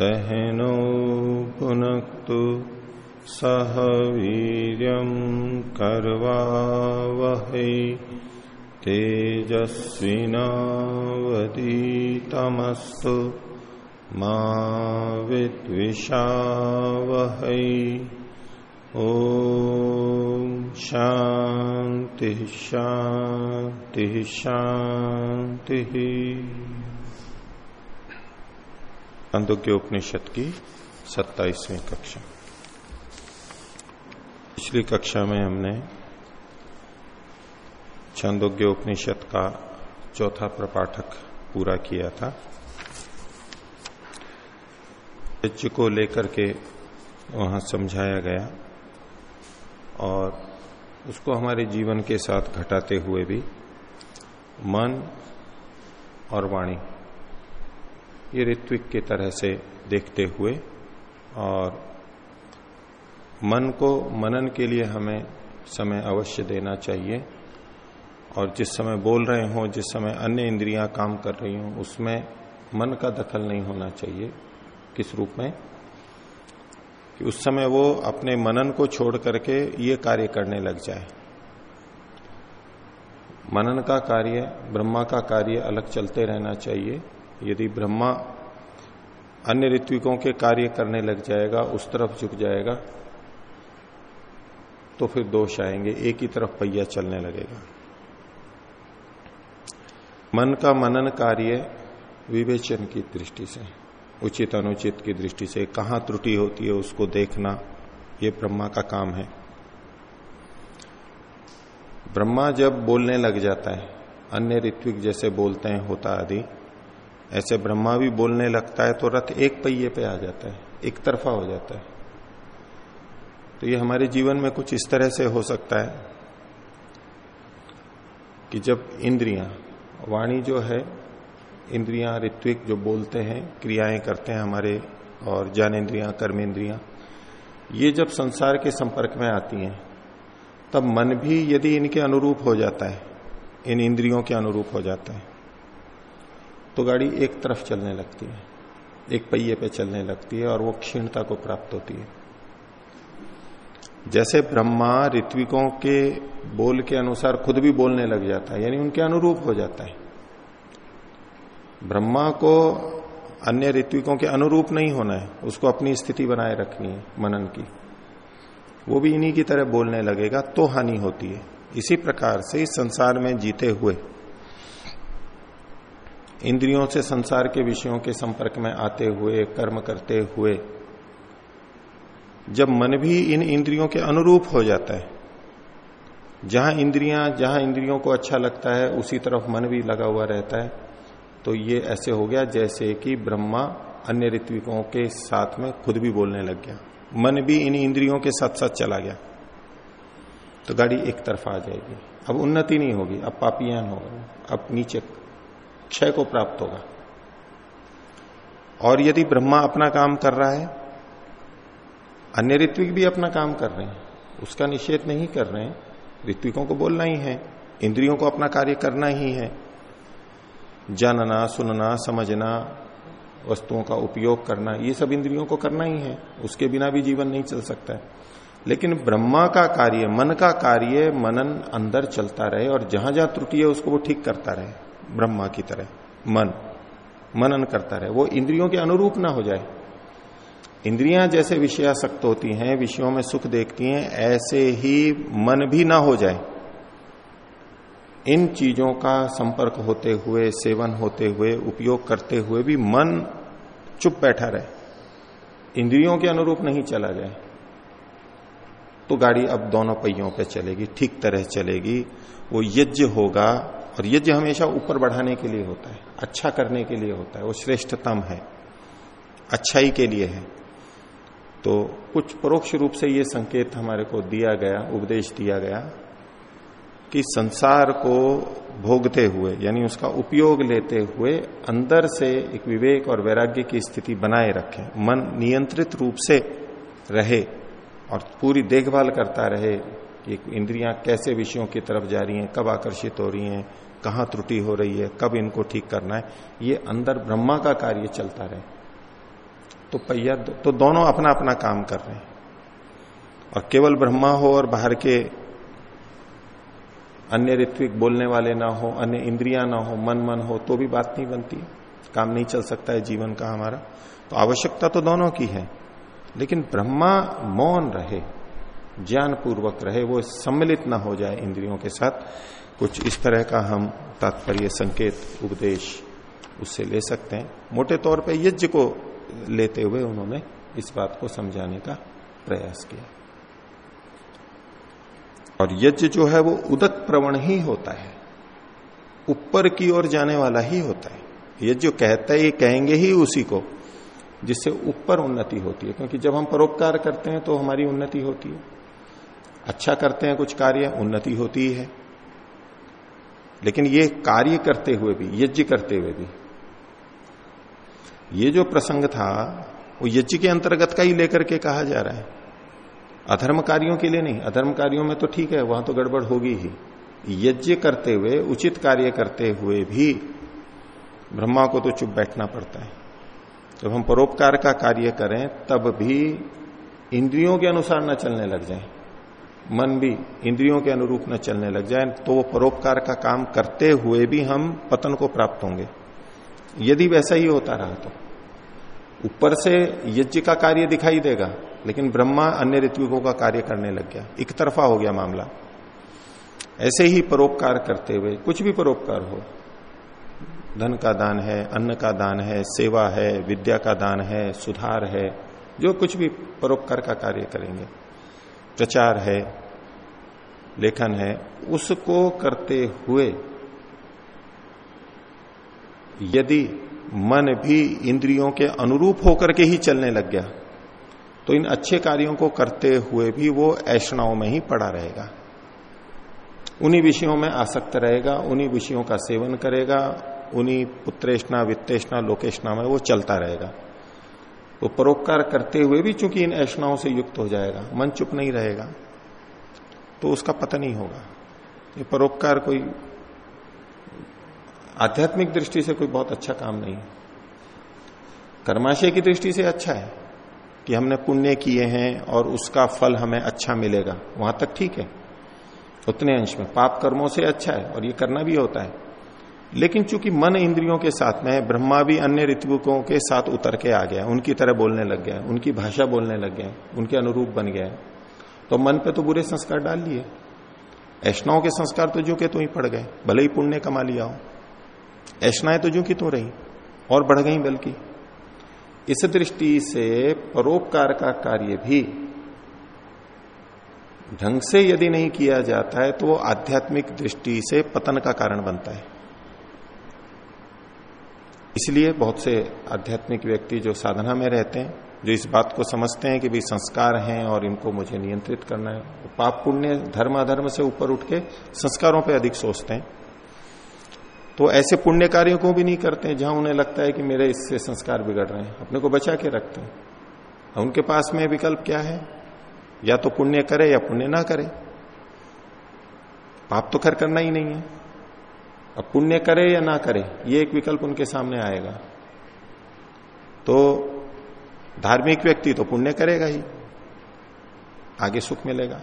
सहनौ पुनक्तु सह वीर्यं कर्वावहै तेजस्विनावतीतमस्तु मा विद्विषावहै। ॐ शान्ति शान्ति। शान्तिः उपनिषद की सत्ताईसवीं कक्षा। पिछली कक्षा में हमने छांदोग्य उपनिषद का चौथा प्रपाठक पूरा किया था। यज्ञ को लेकर के वहाँ समझाया गया और उसको हमारे जीवन के साथ घटाते हुए भी मन और वाणी ये ऋत्विक की तरह से देखते हुए और मन को मनन के लिए हमें समय अवश्य देना चाहिए। और जिस समय बोल रहे हों, जिस समय अन्य इंद्रियाँ काम कर रही हों, उसमें मन का दखल नहीं होना चाहिए किस रूप में? कि उस समय वो अपने मनन को छोड़ करके ये कार्य करने लग जाए। मनन का कार्य, ब्रह्मा का कार्य अलग चलते रहना चाहिए। यदि ब्रह्मा अन्य ऋत्विकों के कार्य करने लग जाएगा, उस तरफ़ झुक जाएगा तो फिर दोष आएँगे, एक ही तरफ़ पहिया चलने लगेगा। मन का मनन कार्य विवेचन की दृष्टि से, उचित अनुचित की दृष्टि से, कहाँ त्रुटि होती है उसको देखना, ये ब्रह्मा का काम है। ब्रह्मा जब बोलने लग जाता है, अन्य ऋत्विक जैसे बोलते हैं होता आदि ऐसे ब्रह्मा भी बोलने लगता है तो रथ एक पहिए पे आ जाता है, एक तरफा हो जाता है। तो ये हमारे जीवन में कुछ इस तरह से हो सकता है कि जब इंद्रियाँ, वाणी जो है, इंद्रियाँ, ऋत्विक जो बोलते हैं, क्रियाएँ करते हैं हमारे, और ज्ञानेन्द्रियाँ कर्मेंद्रियाँ ये जब संसार के संपर्क में आती हैं, तब मन भी यदि इनके अनुरूप हो जाता है, इन इंद्रियों के अनुरूप हो जाता है। तो गाड़ी एक तरफ़ चलने लगती है, एक पहिए पे चलने लगती है और वो क्षीणता को प्राप्त होती है। जैसे ब्रह्मा ऋत्विकों के बोल के अनुसार खुद भी बोलने लग जाता है, यानी उनके अनुरूप हो जाता है। ब्रह्मा को अन्य ऋत्विकों के अनुरूप नहीं होना है, उसको अपनी स्थिति बनाए रखनी है, मनन की। वो भी इन्हीं की तरह बोलने लगेगा तो हानि होती है। इसी प्रकार से इस संसार में जीते हुए इंद्रियों से संसार के विषयों के संपर्क में आते हुए, कर्म करते हुए, जब मन भी इन इंद्रियों के अनुरूप हो जाता है, जहाँ इंद्रियाँ, जहाँ इंद्रियों को अच्छा लगता है, उसी तरफ़ मन भी लगा हुआ रहता है तो ये ऐसे हो गया जैसे कि ब्रह्मा अन्य ऋत्विकों के साथ में खुद भी बोलने लग गया। मन भी इन इंद्रियों के साथ साथ चला गया। तो गाड़ी एक तरफ़ आ जाएगी। अब उन्नति नहीं होगी, अब पापियान होगा अब नीचे क्षय को प्राप्त होगा। और यदि ब्रह्मा अपना काम कर रहा है, अन्य ऋत्विक भी अपना काम कर रहे हैं, उसका निषेध नहीं कर रहे हैं, ऋत्विकों को बोलना ही है, इंद्रियों को अपना कार्य करना ही है। जानना, सुनना, समझना, वस्तुओं का उपयोग करना, ये सब इंद्रियों को करना ही है, उसके बिना भी जीवन नहीं चल सकता है। लेकिन ब्रह्मा का कार्य, मन का कार्य, मनन अंदर चलता रहे और जहाँ जहाँ त्रुटि है, उसको वो ठीक करता रहे। ब्रह्मा की तरह, मन, मनन करता रहे। वो इंद्रियों के अनुरूप ना हो जाए। इंद्रियाँ जैसे विषयासक्त होती हैं, विषयों में सुख देखती हैं, ऐसे ही मन भी ना हो जाए। इन चीज़ों का संपर्क होते हुए, सेवन होते हुए, उपयोग करते हुए भी मन चुप बैठा रहे। इंद्रियों के अनुरूप नहीं चला जाए। तो गाड़ी अब दोनों पहियों पे चलेगी, ठीक तरह चलेगी। वो यज्ञ होगा और यज्ञ हमेशा ऊपर बढ़ाने के लिए होता है अच्छा करने के लिए होता है, वो श्रेष्ठतम है, अच्छाई के लिए है। तो कुछ परोक्ष रूप से ये संकेत हमारे को दिया गया, उपदेश दिया गया कि संसार को भोगते हुए, यानी उसका उपयोग लेते हुए अंदर से एक विवेक और वैराग्य की स्थिति बनाए रखें, मन नियंत्रित रूप से रहे और पूरी देखभाल करता रहे कि इंद्रियाँ कैसे विषयों की तरफ़ जा रही हैं, कब आकर्षित हो रही हैं कहाँ त्रुटि हो रही है, कब इनको ठीक करना है, ये अंदर ब्रह्मा का कार्य चलता रहे। तो पहिया तो दोनों अपना अपना काम कर रहे हैं। और केवल ब्रह्मा हो और बाहर के अन्य ऋत्विक बोलने वाले ना हो, अन्य इंद्रियाँ ना हो मन मन हो तो भी बात नहीं बनती। काम नहीं चल सकता है जीवन का हमारा। तो आवश्यकता तो दोनों की है। लेकिन ब्रह्मा मौन रहे ज्ञान पूर्वक रहे, वो सम्मिलित ना हो जाए इंद्रियों के साथ। कुछ इस तरह का हम तात्पर्य, संकेत, उपदेश उससे ले सकते हैं। मोटे तौर पे यज्ञ को लेते हुए उन्होंने इस बात को समझाने का प्रयास किया। और यज्ञ जो है वो उदक प्रवण ही होता है। ऊपर की ओर जाने वाला ही होता है। यज्ञ है ये कहेंगे ही उसी को, जिससे ऊपर उन्नति होती है। क्योंकि जब हम परोपकार करते हैं तो हमारी उन्नति होती है। अच्छा करते हैं कुछ कार्य, उन्नति होती है। लेकिन ये कार्य करते हुए भी, यज्ञ करते हुए भी, ये जो प्रसंग था, वो यज्ञ के अंतर्गत का ही लेकर के कहा जा रहा है। अधर्म कार्यों के लिए नहीं अधर्म कार्यों में तो ठीक है, वहाँ तो गड़बड़ होगी ही। यज्ञ करते हुए, उचित कार्य करते हुए भी ब्रह्मा को तो चुप बैठना पड़ता है। जब हम परोपकार का कार्य करें, तब भी इंद्रियों के अनुसार न चलने लग जाए। मन भी इंद्रियों के अनुरूप न चलने लग जाए तो वो परोपकार का काम करते हुए भी हम पतन को प्राप्त होंगे। यदि वैसा ही होता रहा तो। ऊपर से यज्ञ का कार्य दिखाई देगा, लेकिन ब्रह्मा अन्य ऋत्विकों का कार्य करने लग गया। एक तरफा हो गया मामला। ऐसे ही परोपकार करते हुए कुछ भी परोपकार हो। धन का दान है, अन्न का दान है, सेवा है, विद्या का दान है, सुधार है, जो कुछ भी परोपकार का कार्य करेंगे। प्रचार है लेखन है, उसको करते हुए यदि मन भी इंद्रियों के अनुरूप होकर के ही चलने लग गया तो इन अच्छे कार्यों को करते हुए भी वो ऐषणाओं में ही पड़ा रहेगा। उन्हीं विषयों में आसक्त रहेगा, उन्हीं विषयों का सेवन करेगा, उन्हीं पुत्रेष्णा, वित्तेष्णा, लोकेष्णा में वो चलता रहेगा। वो तो परोपकार करते हुए भी चूँकि इन ऐषणाओं से युक्त हो जाएगा, मन चुप नहीं रहेगा। तो उसका पता नहीं होगा। ये परोपकार कोई आध्यात्मिक दृष्टि से कोई बहुत अच्छा काम नहीं है। कर्माशय की दृष्टि से अच्छा है कि हमने पुण्य किए हैं और उसका फल हमें अच्छा मिलेगा। वहाँ तक ठीक है। उतने अंश में पाप कर्मों से अच्छा है और ये करना भी होता है। लेकिन चूँकि मन इंद्रियों के साथ में ब्रह्मा भी अन्य ऋतुकों के साथ उतर के आ गया उनकी तरह बोलने लग गया उनकी भाषा बोलने लग गया उनके अनुरूप बन गया तो मन पे तो बुरे संस्कार डाल लिए। ऐष्णाओं के संस्कार तो जो के तो ही पड़ गए, भले ही पुण्य कमा लिया हो। ऐष्णाएँ तो जो की तो रही, और बढ़ गई बल्कि। इस दृष्टि से परोपकार का कार्य भी ढंग से यदि नहीं किया जाता है तो वो आध्यात्मिक दृष्टि से पतन का कारण बनता है। इसलिए बहुत से आध्यात्मिक व्यक्ति जो साधना में रहते हैं जो इस बात को समझते हैं कि भी संस्कार हैं और इनको मुझे नियंत्रित करना है। तो पाप पुण्य धर्म अधर्म से ऊपर उठ के संस्कारों पर अधिक सोचते हैं। तो ऐसे पुण्य कार्यों को भी नहीं करते जहाँ उन्हें लगता है कि मेरे इससे संस्कार बिगड़ रहे हैं। अपने को बचा के रखते हैं। उनके पास में विकल्प क्या है? या तो पुण्य करे या पुण्य ना करे। पाप तो खैर करना ही नहीं है। अब पुण्य करे या ना करे, ये एक विकल्प उनके सामने आएगा। तो धार्मिक व्यक्ति तो पुण्य करेगा ही, आगे सुख मिलेगा।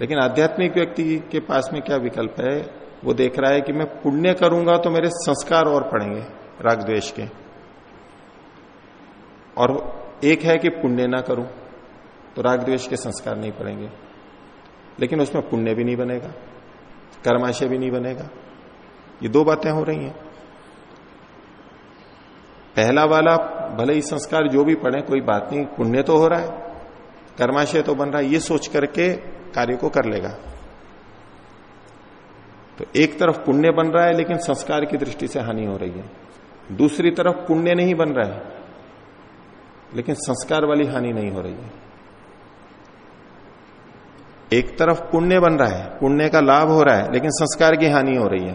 लेकिन आध्यात्मिक व्यक्ति के पास में क्या विकल्प है? वो देख रहा है कि मैं पुण्य करूँगा तो मेरे संस्कार और पड़ेंगे राग द्वेष के। और एक है कि पुण्य ना करूँ तो राग द्वेष के संस्कार नहीं पड़ेंगे। लेकिन उसमें पुण्य भी नहीं बनेगा, कर्माशय भी नहीं बनेगा। ये दो बातें हो रही हैं। पहला वाला भले ही संस्कार जो भी पढ़े, कोई बात नहीं, पुण्य तो हो रहा है। कर्माशय तो बन रहा है, ये सोच करके कार्य को कर लेगा। तो एक तरफ़ पुण्य बन रहा है, लेकिन संस्कार की दृष्टि से हानि हो रही है। दूसरी तरफ़ पुण्य नहीं बन रहा है, लेकिन संस्कार वाली हानि नहीं हो रही है। एक तरफ़ पुण्य बन रहा है, पुण्य का लाभ हो रहा है, लेकिन संस्कार की हानि हो रही है,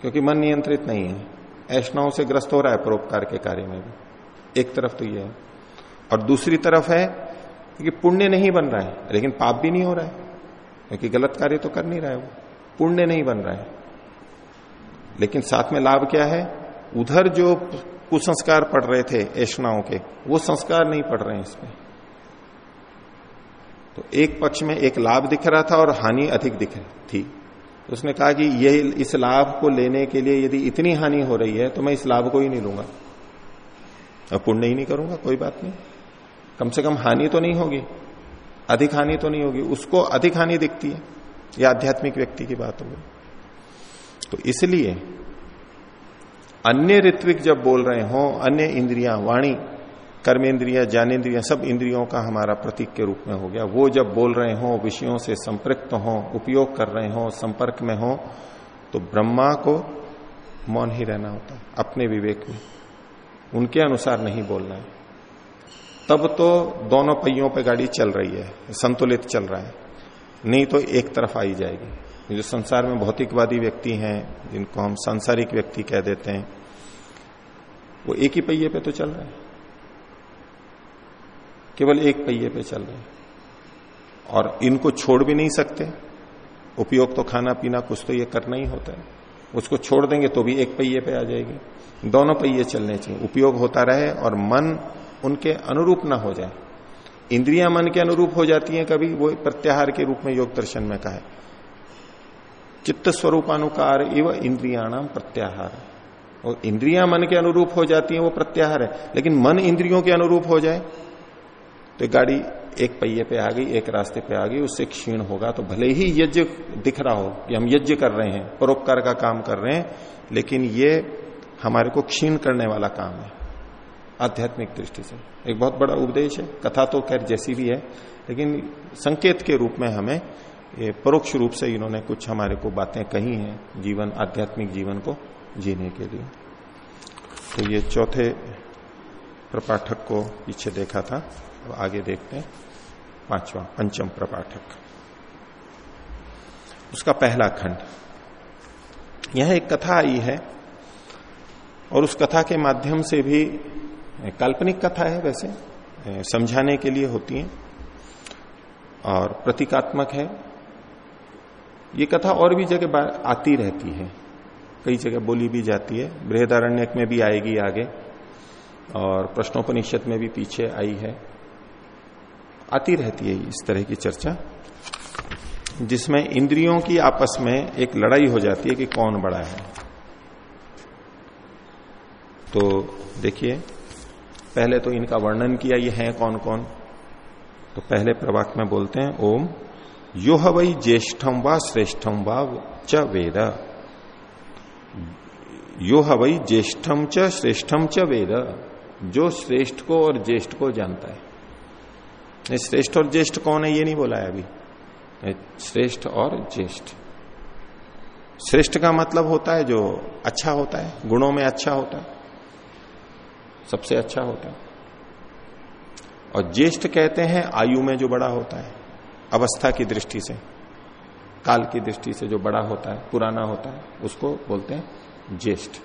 क्योंकि मन नियंत्रित नहीं है। ऐष्णाओं से ग्रस्त हो रहा है परोपकार के कार्य में भी। एक तरफ़ तो यह है। और दूसरी तरफ़ है कि पुण्य नहीं बन रहा है, लेकिन पाप भी नहीं हो रहा है, क्योंकि गलत कार्य तो कर नहीं रहा है वो। पुण्य नहीं बन रहा है। लेकिन साथ में लाभ क्या है? उधर जो कुसंस्कार पड़ रहे थे ऐष्णाओं के, वो संस्कार नहीं पड़ रहे हैं इसमें। तो एक पक्ष में एक लाभ दिख रहा था और हानि अधिक दिख रही थी। उसने कहा कि ये इस लाभ को लेने के लिए यदि इतनी हानि हो रही है तो मैं इस लाभ को ही नहीं लूँगा। अब पुण्य ही नहीं करूँगा, कोई बात नहीं। कम से कम हानि तो नहीं होगी, अधिक हानि तो नहीं होगी, उसको अधिक हानि दिखती है यह आध्यात्मिक व्यक्ति की बात होगी तो इसलिए अन्य ऋत्विक जब बोल रहे हो, अन्य इंद्रियाँ, वाणी कर्मेंद्रिया ज्ञानेन्द्रिया सब इंद्रियों का हमारा प्रतीक के रूप में हो गया। वो जब बोल रहे हो, विषयों से संपृक्त हो, उपयोग कर रहे हो, संपर्क में हो तो ब्रह्मा को मौन ही रहना होता है, अपने विवेक में। उनके अनुसार नहीं बोलना है। तब तो दोनों पहियों पे गाड़ी चल रही है, संतुलित चल रहा है। नहीं तो एक तरफ़ आई जाएगी। जो संसार में भौतिकवादी व्यक्ति हैं, जिनको हम सांसारिक व्यक्ति कह देते हैं, वो एक ही पहिए पे तो चल रहे हैं। केवल एक पहिए पे चल रहे हैं। और इनको छोड़ भी नहीं सकते। उपयोग तो खाना पीना कुछ तो ये करना ही होता है। उसको छोड़ देंगे तो भी एक पहिए पे आ जाएगी। दोनों पहिए चलने चाहिए। उपयोग होता रहे और मन उनके अनुरूप ना हो जाए। इंद्रियाँ मन के अनुरूप हो जाती हैं कभी, वो प्रत्याहार के रूप में योग दर्शन में कहा है। चित्त स्वरूपानुकार एवं इंद्रियाणाम प्रत्याहार। और इंद्रियाँ मन के अनुरूप हो जाती हैं, वो प्रत्याहार है। लेकिन मन इंद्रियों के अनुरूप हो जाए तो गाड़ी एक पहिए पे आ गई, एक रास्ते पे आ गई, उससे क्षीण होगा तो भले ही यज्ञ दिख रहा हो कि हम यज्ञ कर रहे हैं, परोपकार का काम कर रहे हैं, लेकिन ये हमारे को क्षीण करने वाला काम है, आध्यात्मिक दृष्टि से। एक बहुत बड़ा उपदेश है, कथा तो खैर जैसी भी है, लेकिन संकेत के रूप में हमें ये परोक्ष रूप से इन्होंने कुछ हमारे को बातें कही हैं, जीवन, आध्यात्मिक जीवन को जीने के लिए। तो ये चौथे प्रपाठक को पीछे देखा था। अब आगे देखते हैं, पांचवा, पंचम प्रपाठक। उसका पहला खंड। यह एक कथा आई है, और उस कथा के माध्यम से भी काल्पनिक कथा है वैसे समझाने के लिए होती है, और प्रतीकात्मक है। ये कथा और भी जगह आती रहती है। कई जगह बोली भी जाती है। बृहदारण्यक में भी आएगी आगे, और प्रश्नोपनिषद में भी पीछे आई है। आती रहती है इस तरह की चर्चा, जिसमें इंद्रियों की आपस में एक लड़ाई हो जाती है कि कौन बड़ा है। तो देखिए, पहले तो इनका वर्णन किया ये है कौन कौन तो पहले प्रवाक में बोलते हैं, ओम यो वही ज्येष्ठम व श्रेष्ठम व च वेद। यो वही ज्येष्ठम च श्रेष्ठम च वेद। जो श्रेष्ठ को और ज्येष्ठ को जानता है। श्रेष्ठ और ज्येष्ठ कौन है ये नहीं बोला है अभी। श्रेष्ठ और ज्येष्ठ। श्रेष्ठ का मतलब होता है जो अच्छा होता है गुणों में अच्छा होता है सबसे अच्छा होता है। और ज्येष्ठ कहते हैं आयु में जो बड़ा होता है अवस्था की दृष्टि से काल की दृष्टि से जो बड़ा होता है पुराना होता है उसको बोलते हैं ज्येष्ठ।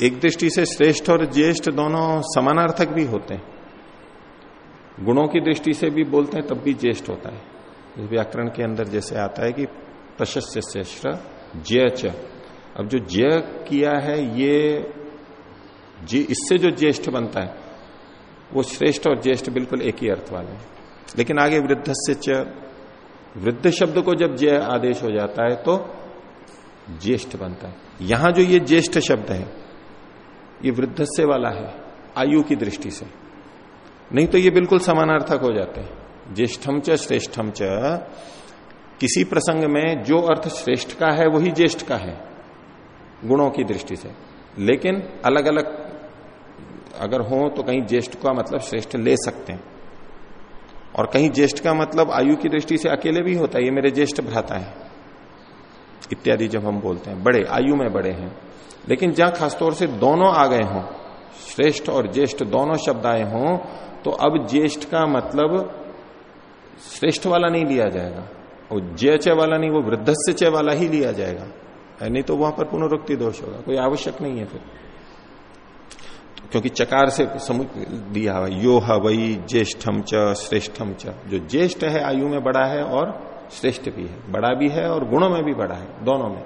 एक दृष्टि से श्रेष्ठ और ज्येष्ठ दोनों समानार्थक भी होते हैं। गुणों की दृष्टि से भी बोलते हैं, तब भी ज्येष्ठ होता है। इस व्याकरण के अंदर जैसे आता है कि प्रशस्य श्रेष्ठ, जय च। अब जो जय किया है, ये जी, इससे जो ज्येष्ठ बनता है, वो श्रेष्ठ और ज्येष्ठ बिल्कुल एक ही अर्थ वाले हैं। लेकिन आगे वृद्ध से च, वृद्ध शब्द को जब जय आदेश हो जाता है तो ज्येष्ठ बनता है। यहाँ जो ये ज्येष्ठ शब्द है, ये वृद्ध से वाला है, आयु की दृष्टि से। नहीं तो ये बिल्कुल समानार्थक हो जाते हैं। ज्येष्ठम च श्रेष्ठम च। किसी प्रसंग में जो अर्थ श्रेष्ठ का है, वही ज्येष्ठ का है, गुणों की दृष्टि से। लेकिन अलग अलग अगर हो तो कहीं ज्येष्ठ का मतलब श्रेष्ठ ले सकते हैं। और कहीं ज्येष्ठ का मतलब आयु की दृष्टि से अकेले भी होता है, ये मेरे ज्येष्ठ भ्राता है। इत्यादि जब हम बोलते हैं, बड़े, आयु में बड़े हैं। लेकिन जहाँ खासतौर से दोनों आ गए हों, श्रेष्ठ और ज्येष्ठ दोनों शब्द आए हों तो अब ज्येष्ठ का मतलब श्रेष्ठ वाला नहीं लिया जाएगा और जय चय वाला नहीं, वो वृद्धस्य चय वाला ही लिया जाएगा। नहीं तो वहाँ पर पुनरुक्ति दोष होगा, कोई आवश्यक नहीं है फिर। क्योंकि चकार से दिया हुआ यो ह वही ज्येष्ठम च श्रेष्ठम च। जो ज्येष्ठ है, आयु में बड़ा है और श्रेष्ठ भी है, बड़ा भी है और गुणों में भी बड़ा है, दोनों में।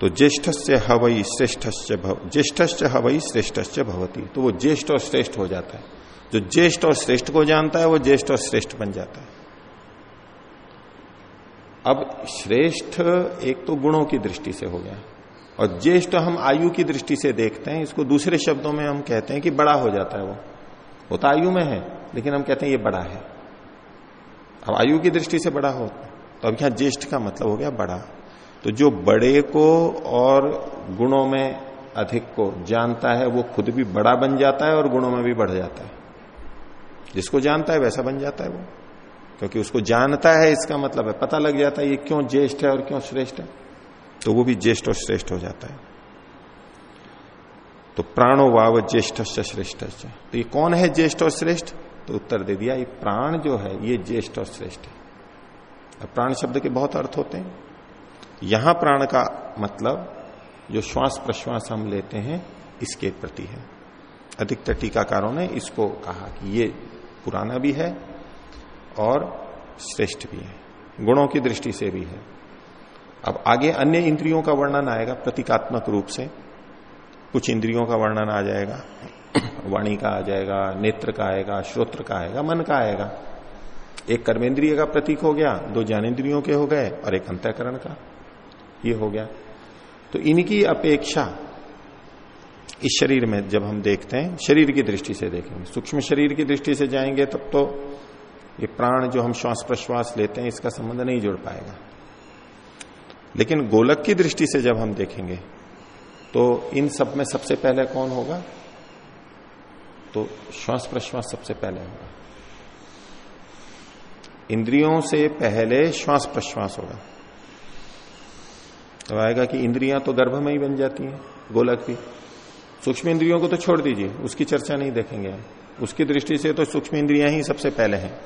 तो ज्येष्ठ से हवई श्रेष्ठ ज्येष्ठ से हवई श्रेष्ठ भवती। तो वो ज्येष्ठ और श्रेष्ठ हो जाता है। जो ज्येष्ठ और श्रेष्ठ को जानता है, वो ज्येष्ठ और श्रेष्ठ बन जाता है। अब श्रेष्ठ एक तो गुणों की दृष्टि से हो गया। और ज्येष्ठ हम आयु की दृष्टि से देखते हैं, इसको दूसरे शब्दों में हम कहते हैं कि बड़ा हो जाता है वो। वो तो आयु में है, लेकिन हम कहते हैं ये बड़ा है। अब आयु की दृष्टि से बड़ा हो तो अब यहाँ ज्येष्ठ का मतलब हो गया बड़ा? तो जो बड़े को और गुणों में अधिक को जानता है, वो खुद भी बड़ा बन जाता है और गुणों में भी बढ़ जाता है। जिसको जानता है, वैसा बन जाता है वो। क्योंकि उसको जानता है, इसका मतलब है, पता लग जाता है ये क्यों ज्येष्ठ है और क्यों श्रेष्ठ है। तो वो भी ज्येष्ठ और श्रेष्ठ हो जाता है। तो प्राणो वाव ज्येष्ठ श्रेष्ठ तो ये कौन है ज्येष्ठ और श्रेष्ठ? तो उत्तर दे दिया, ये प्राण जो है, ये ज्येष्ठ और श्रेष्ठ है। प्राण शब्द के बहुत अर्थ होते हैं। यहाँ प्राण का मतलब जो श्वास प्रश्वास हम लेते हैं, इसके प्रति है। अधिकतर टीकाकारों ने इसको कहा कि ये पुराना भी है और श्रेष्ठ भी है, गुणों की दृष्टि से भी है। अब आगे अन्य इंद्रियों का वर्णन आएगा, प्रतीकात्मक रूप से। कुछ इंद्रियों का वर्णन आ जाएगा, वाणी का आ जाएगा, नेत्र का आएगा, श्रोत्र का आएगा, मन का आएगा। एक कर्मेंद्रिय का प्रतीक हो गया, दो ज्ञानेन्द्रियों के हो गए और एक अंतकरण का। ये हो गया। तो इनकी अपेक्षा इस शरीर में जब हम देखते हैं, शरीर की दृष्टि से देखेंगे, सूक्ष्म शरीर की दृष्टि से जाएँगे, तब तो ये प्राण जो हम श्वास प्रश्वास लेते हैं, इसका संबंध नहीं जुड़ पाएगा। लेकिन गोलक की दृष्टि से जब हम देखेंगे तो इन सब में सबसे पहले कौन होगा? तो श्वास प्रश्वास सबसे पहले होगा। इंद्रियों से पहले श्वास प्रश्वास होगा। तो आएगा कि इंद्रियाँ तो गर्भ में ही बन जाती हैं, गोलक भी। सूक्ष्म इंद्रियों को तो छोड़ दीजिए, उसकी चर्चा नहीं देखेंगे उसकी दृष्टि से तो सूक्ष्म इंद्रियाँ ही सबसे पहले हैं।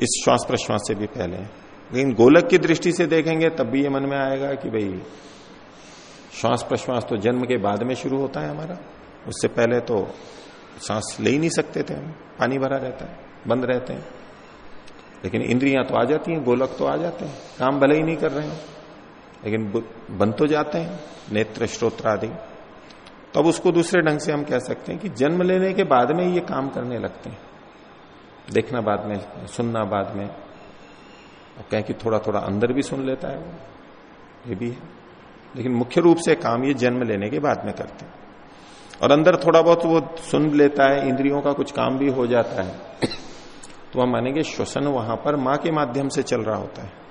इस श्वास प्रश्वास से भी पहले है। लेकिन गोलक की दृष्टि से देखेंगे, तब भी ये मन में आएगा कि भाई श्वास प्रश्वास तो जन्म के बाद में शुरू होता है हमारा। उससे पहले तो सांस ले ही नहीं सकते थे हम। पानी भरा रहता है, बंद रहते हैं। लेकिन इंद्रियाँ तो आ जाती हैं, गोलक तो आ जाते हैं। काम भले ही नहीं कर रहे हो, लेकिन बन तो जाते हैं, नेत्र श्रोत्र आदि तब उसको दूसरे ढंग से हम कह सकते हैं कि जन्म लेने के बाद में ये काम करने लगते हैं। देखना बाद में, सुनना बाद में। और कहें कि थोड़ा थोड़ा अंदर भी सुन लेता है वो। ये भी है। लेकिन मुख्य रूप से काम ये जन्म लेने के बाद में करते हैं। और अंदर थोड़ा बहुत वो सुन लेता है, इंद्रियों का कुछ काम भी हो जाता है। तो हम मानेंगे श्वसन वहाँ पर माँ के माध्यम से चल रहा होता है।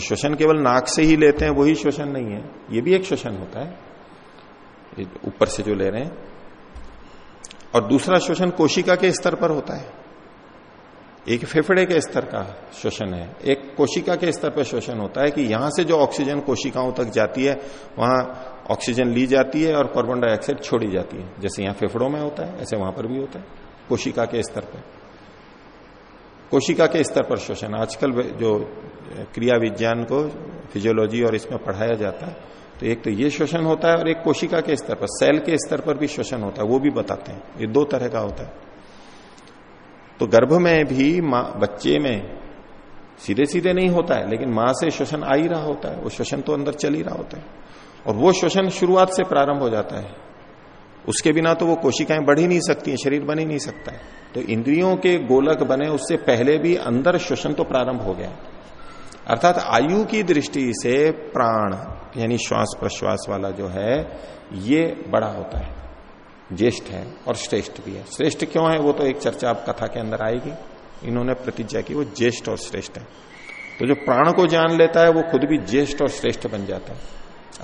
श्वसन केवल नाक से ही लेते हैं, वही श्वसन नहीं है। ये भी एक श्वसन होता है। ऊपर से जो ले रहे हैं। और दूसरा श्वसन कोशिका के स्तर पर होता है। एक फेफड़े के स्तर का श्वसन है। एक कोशिका के स्तर पर श्वसन होता है कि यहाँ से जो ऑक्सीजन कोशिकाओं तक जाती है, वहाँ ऑक्सीजन ली जाती है और कार्बन डाइऑक्साइड छोड़ी जाती है। जैसे यहाँ फेफड़ों में होता है, ऐसे वहाँ पर भी होता है, कोशिका के स्तर पर। कोशिका के स्तर पर श्वसन आजकल जो क्रिया विज्ञान को, फिजियोलॉजी और इसमें पढ़ाया जाता है तो एक तो ये श्वसन होता है और एक कोशिका के स्तर पर, सेल के स्तर पर भी श्वसन होता है, वो भी बताते हैं। ये दो तरह का होता है। तो गर्भ में भी माँ, बच्चे में सीधे सीधे नहीं होता है, लेकिन माँ से श्वसन आ ही रहा होता है, वो श्वसन तो अंदर चल ही रहा होता है। और वो श्वसन शुरुआत से प्रारंभ हो जाता है। उसके बिना तो वो कोशिकाएँ बढ़ ही नहीं सकती है शरीर बन ही नहीं सकता है। तो इंद्रियों के गोलक बने, उससे पहले भी अंदर श्वसन तो प्रारंभ हो गया। अर्थात आयु की दृष्टि से प्राण, यानी श्वास प्रश्वास वाला जो है, ये बड़ा होता है। ज्येष्ठ है और श्रेष्ठ भी है। श्रेष्ठ क्यों है? वो तो एक चर्चा आप कथा के अंदर आएगी। इन्होंने प्रतिज्ञा की, वो ज्येष्ठ और श्रेष्ठ है। तो जो प्राण को जान लेता है, वो खुद भी ज्येष्ठ और श्रेष्ठ बन जाता है।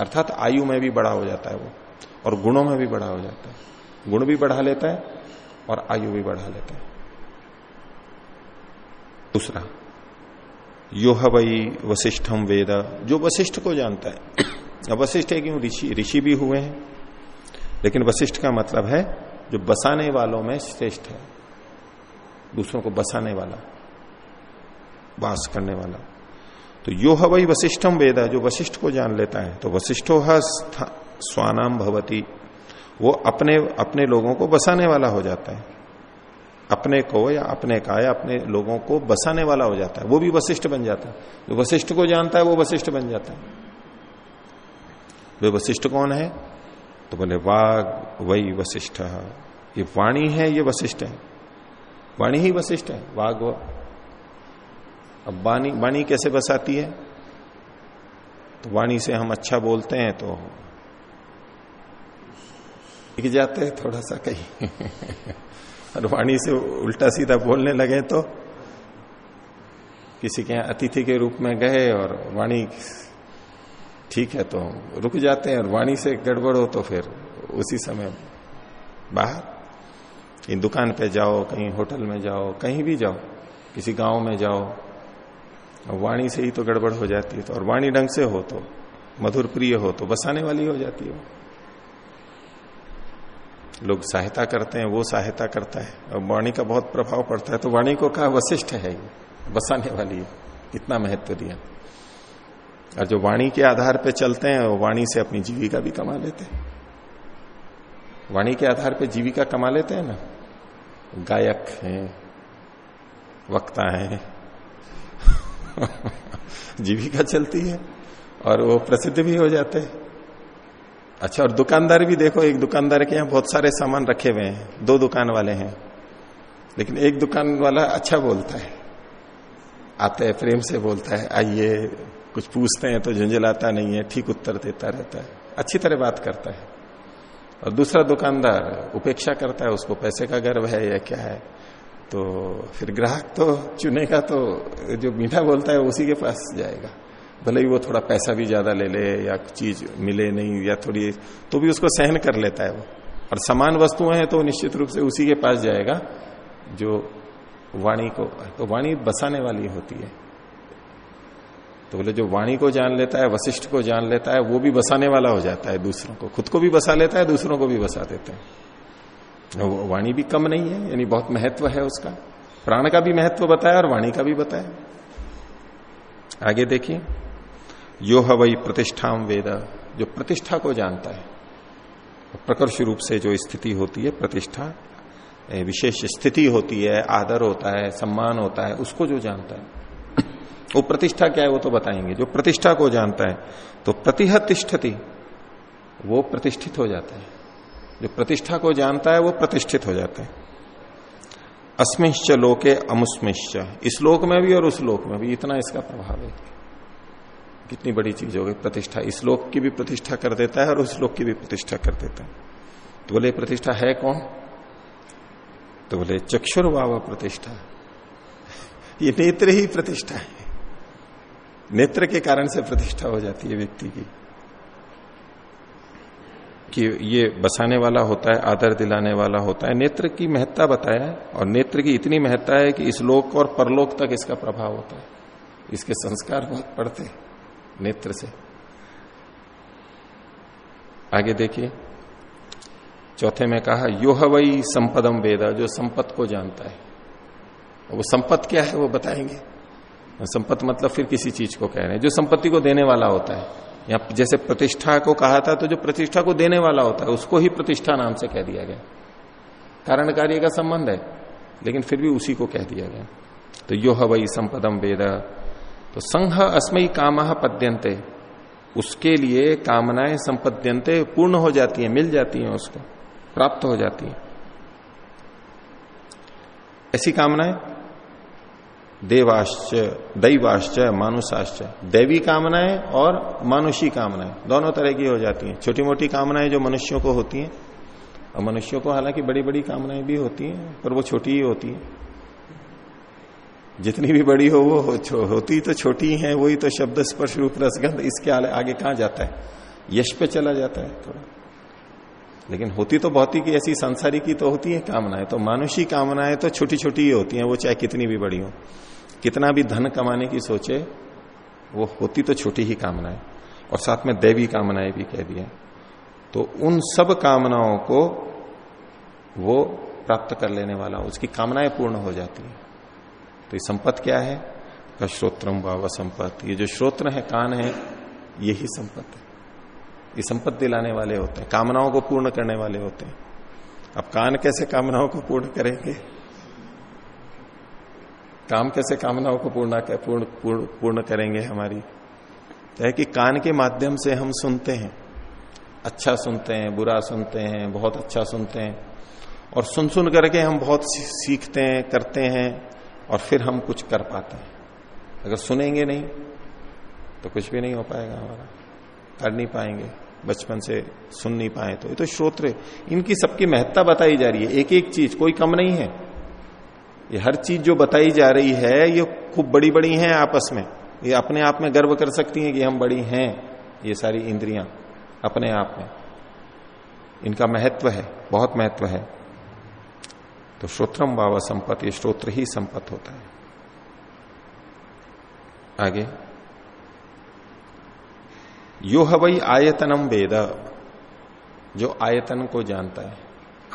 अर्थात आयु में भी बड़ा हो जाता है वो। और गुणों में भी बड़ा हो जाता है। गुण भी बढ़ा लेता है और आयु भी बढ़ा लेता है। दूसरा यो हई वशिष्ठम वेद। जो वशिष्ठ को जानता है। वशिष्ठ है क्यों? ऋषि ऋषि भी हुए हैं। लेकिन वशिष्ठ का मतलब है जो बसाने वालों में श्रेष्ठ है। दूसरों को बसाने वाला वास करने वाला। तो यो हई वशिष्ठम वेद। जो वशिष्ठ को जान लेता है तो वशिष्ठो स्वानाम भवती, वो अपने अपने लोगों को बसाने वाला हो जाता है। अपने को या अपने का या अपने लोगों को बसाने वाला हो जाता है। वो भी वशिष्ठ बन जाता है। जो वशिष्ठ को जानता है, वो वशिष्ठ बन जाता है। वे वशिष्ठ कौन है? तो बोले वाघ वही वशिष्ठ। ये वाणी है, ये वशिष्ठ है। वाणी ही वशिष्ठ है। वाघ वो। अब वाणी वाणी कैसे बसाती है? तो वाणी से हम अच्छा बोलते हैं तो दिख जाते हैं थोड़ा सा कहीं। और वाणी से उल्टा सीधा बोलने लगे तो किसी के अतिथि के रूप में गए और वाणी ठीक है तो रुक जाते हैं। और वाणी से गड़बड़ हो तो फिर उसी समय बाहर। कहीं दुकान पे जाओ, कहीं होटल में जाओ, कहीं भी जाओ, किसी गाँव में जाओ वाणी से ही तो गड़बड़ हो जाती है। तो और वाणी ढंग से हो तो मधुर प्रिय हो तो बसाने वाली हो जाती है लोग सहायता करते हैं, वो सहायता करता है। और वाणी का बहुत प्रभाव पड़ता है तो वाणी को कहा वशिष्ठ है ये, बसाने वाली है, इतना महत्व दिया। और जो वाणी के आधार पे चलते हैं, वो वाणी से अपनी जीविका भी कमा लेते हैं। वाणी के आधार पे जीविका कमा लेते हैं ना? गायक हैं, वक्ता हैं, जीविका चलती है, और वो प्रसिद्ध भी हो जाते हैं। अच्छा और दुकानदार भी देखो, एक दुकानदार के यहाँ बहुत सारे सामान रखे हुए हैं, दो दुकान वाले हैं। लेकिन एक दुकान वाला अच्छा बोलता है, आते है, प्रेम से बोलता है, आइए, कुछ पूछते हैं तो झुंझलाता नहीं है, ठीक उत्तर देता रहता है, अच्छी तरह बात करता है। और दूसरा दुकानदार उपेक्षा करता है, उसको पैसे का गर्व है या क्या है तो फिर ग्राहक तो चुनेगा तो जो मीठा बोलता है उसी के पास जाएगा। भले ही वो थोड़ा पैसा भी ज़्यादा ले ले या चीज़ मिले नहीं या थोड़ी तो भी उसको सहन कर लेता है वो। और समान वस्तुएँ हैं तो निश्चित रूप से उसी के पास जाएगा जो वाणी को तो वाणी बसाने वाली होती है। तो बोले जो वाणी को जान लेता है, वशिष्ठ को जान लेता है, वो भी बसाने वाला हो जाता है दूसरों को। खुद को भी बसा लेता है, दूसरों को भी बसा देते हैं। वाणी भी कम नहीं है, यानी बहुत महत्व है उसका। प्राण का भी महत्व बताया और वाणी का भी बताया। आगे देखिए। यो हवई प्रतिष्ठाम वेद, जो प्रतिष्ठा को जानता है। प्रकर्ष रूप से जो स्थिति होती है, प्रतिष्ठा विशेष स्थिति होती है, आदर होता है, सम्मान होता है, उसको जो जानता है। वो प्रतिष्ठा क्या है, वो तो बताएँगे। जो प्रतिष्ठा को जानता है तो प्रतिहतिष्ठति, वो प्रतिष्ठित हो जाता है। जो प्रतिष्ठा को जानता है, वो प्रतिष्ठित हो जाता है। अस्मिश्च लोके अमुस्मिश्च। इस लोक में भी और उस लोक में भी, इतना इसका प्रभाव है। कितनी बड़ी चीज़ हो गई? प्रतिष्ठा। इस लोक की भी प्रतिष्ठा कर देता है और उस लोक की भी प्रतिष्ठा कर देता है। तो बोले प्रतिष्ठा है कौन? तो बोले चक्षुर प्रतिष्ठा। ये नेत्र ही प्रतिष्ठा है। नेत्र के कारण से प्रतिष्ठा हो जाती है व्यक्ति की। कि ये बसाने वाला होता है, आदर दिलाने वाला होता है। नेत्र की महत्ता बताया और नेत्र की इतनी महत्ता है कि इस लोक और परलोक तक इसका प्रभाव होता है। इसके संस्कार बहुत पड़ते हैं। नेत्र से। आगे देखिए। चौथे में कहा, योह वही संपदम वेदा जो संपत को जानता है। वो संपत क्या है, वो बताएँगे। संपत्त मतलब फिर किसी चीज़ को कह रहे हैं। जो संपत्ति को देने वाला होता है। या जैसे प्रतिष्ठा को कहा था तो जो प्रतिष्ठा को देने वाला होता है, उसको ही प्रतिष्ठा नाम से कह दिया गया। कारण कार्य का संबंध है, लेकिन फिर भी उसी को कह दिया गया। तो यो हई संपदम वेद तो संघ अस्मयी काम पद्यंते उसके लिए कामनाएँ संपद्यंते पूर्ण हो जाती है, मिल जाती है उसको, प्राप्त हो जाती है। ऐसी कामनाएँ? देवाश्च, दैवाश्च, मानुषाश्च। दैवी कामनाएँ और मानुषी कामनाएँ, दोनों तरह की हो जाती हैं। छोटी मोटी कामनाएँ जो मनुष्यों को होती हैं, और मनुष्यों को हालाँकि बड़ी बड़ी कामनाएँ भी होती हैं, पर वो छोटी ही होती है। जितनी भी बड़ी हो वो हो, होती तो छोटी है वही तो शब्द स्पर्श रूप रसगंध इसके आगे कहाँ जाता है? यश पे चला जाता है थोड़ा। लेकिन होती तो बहुत ही की ऐसी संसारी की तो होती है कामनाएँ तो मानुषी कामनाएँ तो छोटी छोटी ही होती हैं वो चाहे कितनी भी बड़ी हो। कितना भी धन कमाने की सोचे वो होती तो छोटी ही कामनाएँ। और साथ में दैवी कामनाएँ भी कह दिया तो उन सब कामनाओं को वो प्राप्त कर लेने वाला उसकी कामनाएँ पूर्ण हो जाती है। तो ये संपत क्या है? का श्रोत्रम बाबा संपत ये जो श्रोत्र है कान है यही संपत है ये संपत्ति दिलाने वाले होते हैं कामनाओं को पूर्ण करने वाले होते हैं। अब कान कैसे कामनाओं को पूर्ण करेंगे? काम कैसे कामनाओं को पूर्ण पूर्ण पूर्ण, करेंगे हमारी? है कि कान के माध्यम से हम सुनते हैं। अच्छा सुनते हैं बुरा सुनते हैं बहुत अच्छा सुनते हैं। और सुन सुन करके हम बहुत सीखते हैं करते हैं। और फिर हम कुछ कर पाते हैं। अगर सुनेंगे नहीं तो कुछ भी नहीं हो पाएगा हमारा। कर नहीं पाएँगे, बचपन से सुन नहीं पाए तो। ये तो श्रोत्र इनकी सबकी महत्ता बताई जा रही है। एक एक चीज़, कोई कम नहीं है। ये हर चीज़ जो बताई जा रही है, ये खूब बड़ी बड़ी हैं आपस में। ये अपने आप में गर्व कर सकती हैं कि हम बड़ी हैं। ये सारी इंद्रियाँ अपने आप में। इनका महत्व है, बहुत महत्व है। तो श्रोत्रम बाबा संपत ये श्रोत्र ही संपत होता है। आगे। यो हवई आयतनम वेद। जो आयतन को जानता है।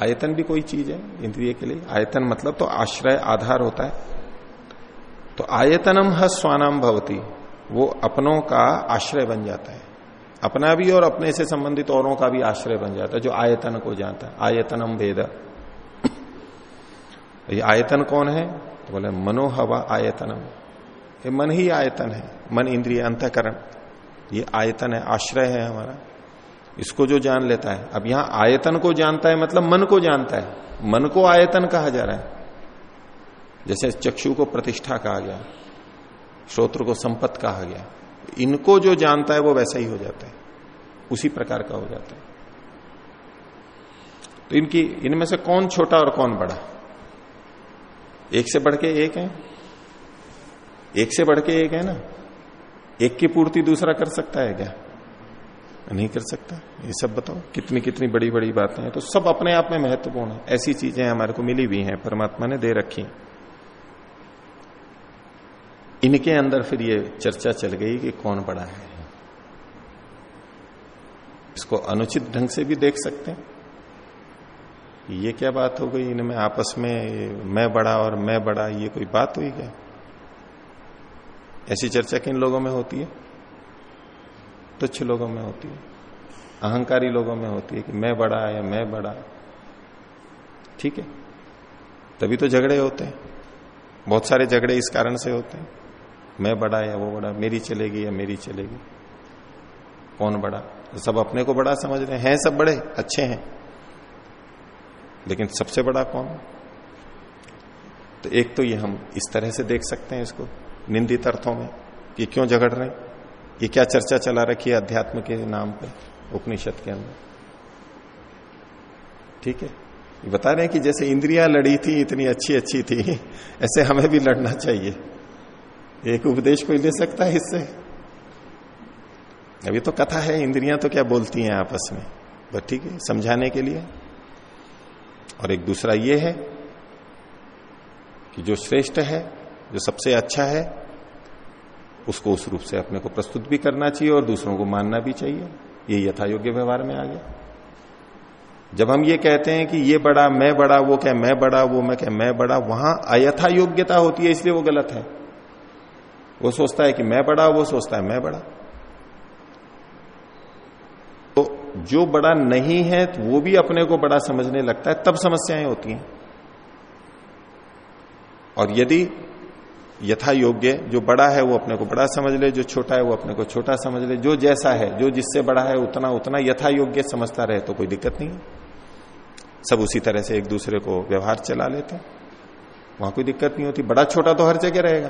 आयतन भी कोई चीज़ है इंद्रिय के लिए। आयतन मतलब तो आश्रय, आधार होता है। तो आयतनम ह स्वानाम भवती। वो अपनों का आश्रय बन जाता है। अपना भी और अपने से संबंधित औरों का भी आश्रय बन जाता है, जो आयतन को जानता है। आयतनम वेद। ये आयतन कौन है? तो बोले, मनोहवा आयतनम। ये मन ही आयतन है, मन इंद्रिय अंतकरण। ये आयतन है, आश्रय है हमारा। इसको जो जान लेता है। अब यहाँ आयतन को जानता है मतलब मन को जानता है। मन को आयतन कहा जा रहा है। जैसे चक्षु को प्रतिष्ठा कहा गया, श्रोत्र को संपत्त कहा गया। इनको जो जानता है वो वैसा ही हो जाता है। उसी प्रकार का हो जाता है। तो इनकी, इनमें से कौन छोटा और कौन बड़ा? एक से बढ़ के एक है। एक से बढ़ के एक है ना। एक की पूर्ति दूसरा कर सकता है क्या? नहीं कर सकता। ये सब बताओ, कितनी कितनी बड़ी बड़ी बातें हैं। तो सब अपने आप में महत्वपूर्ण है। ऐसी चीज़ें हमारे को मिली हुई हैं, परमात्मा ने दे रखी इनके अंदर फिर ये चर्चा चल गई कि कौन बड़ा है। इसको अनुचित ढंग से भी देख सकते हैं। ये क्या बात हो गई? इनमें आपस में मैं बड़ा और मैं बड़ा, ये कोई बात हुई क्या? ऐसी चर्चा किन लोगों में होती है? तुच्छ लोगों में होती है। अहंकारी लोगों में होती है कि मैं बड़ा या मैं बड़ा। ठीक है। तभी तो झगड़े होते हैं। बहुत सारे झगड़े इस कारण से होते हैं। मैं बड़ा या वो बड़ा, मेरी चलेगी या मेरी चलेगी। कौन बड़ा? सब अपने को बड़ा समझ रहे हैं सब बड़े? अच्छे हैं। लेकिन सबसे बड़ा कौन? तो एक तो ये हम इस तरह से देख सकते हैं इसको, निंदित अर्थों में, कि क्यों झगड़ रहे ये क्या चर्चा चला रखी है अध्यात्म के नाम पे, उपनिषद के अंदर? ठीक है? ये बता रहे हैं कि जैसे इंद्रियाँ लड़ी थी, इतनी अच्छी अच्छी थी, ऐसे हमें भी लड़ना चाहिए। एक उपदेश कोई ले सकता है इससे? अभी तो कथा है, इंद्रियाँ तो क्या बोलती हैं आपस में? बस ठीक है, समझाने के लिए। और एक दूसरा ये है कि जो श्रेष्ठ है, जो सबसे अच्छा है, उसको उस रूप से अपने को प्रस्तुत भी करना चाहिए और दूसरों को मानना भी चाहिए। ये यथा योग्य व्यवहार में आ गया। जब हम ये कहते हैं कि ये बड़ा, मैं बड़ा, वो क्या मैं बड़ा, वो मैं क्या मैं बड़ा, वहाँ अयथा योग्यता होती है, इसलिए वो गलत है। वो सोचता है कि मैं बड़ा, वो सोचता है मैं बड़ा तो जो बड़ा नहीं है तो वो भी अपने को बड़ा समझने लगता है, तब समस्याएँ होती हैं। और यदि यथा योग्य जो बड़ा है वो अपने को बड़ा समझ ले, जो छोटा है वो अपने को छोटा समझ ले, जो जैसा है, जो जिससे बड़ा है उतना उतना यथा योग्य समझता रहे तो कोई दिक्कत नहीं। है सब उसी तरह से एक दूसरे को व्यवहार चला लेते वहाँ कोई दिक्कत नहीं होती, बड़ा छोटा तो हर जगह रहेगा।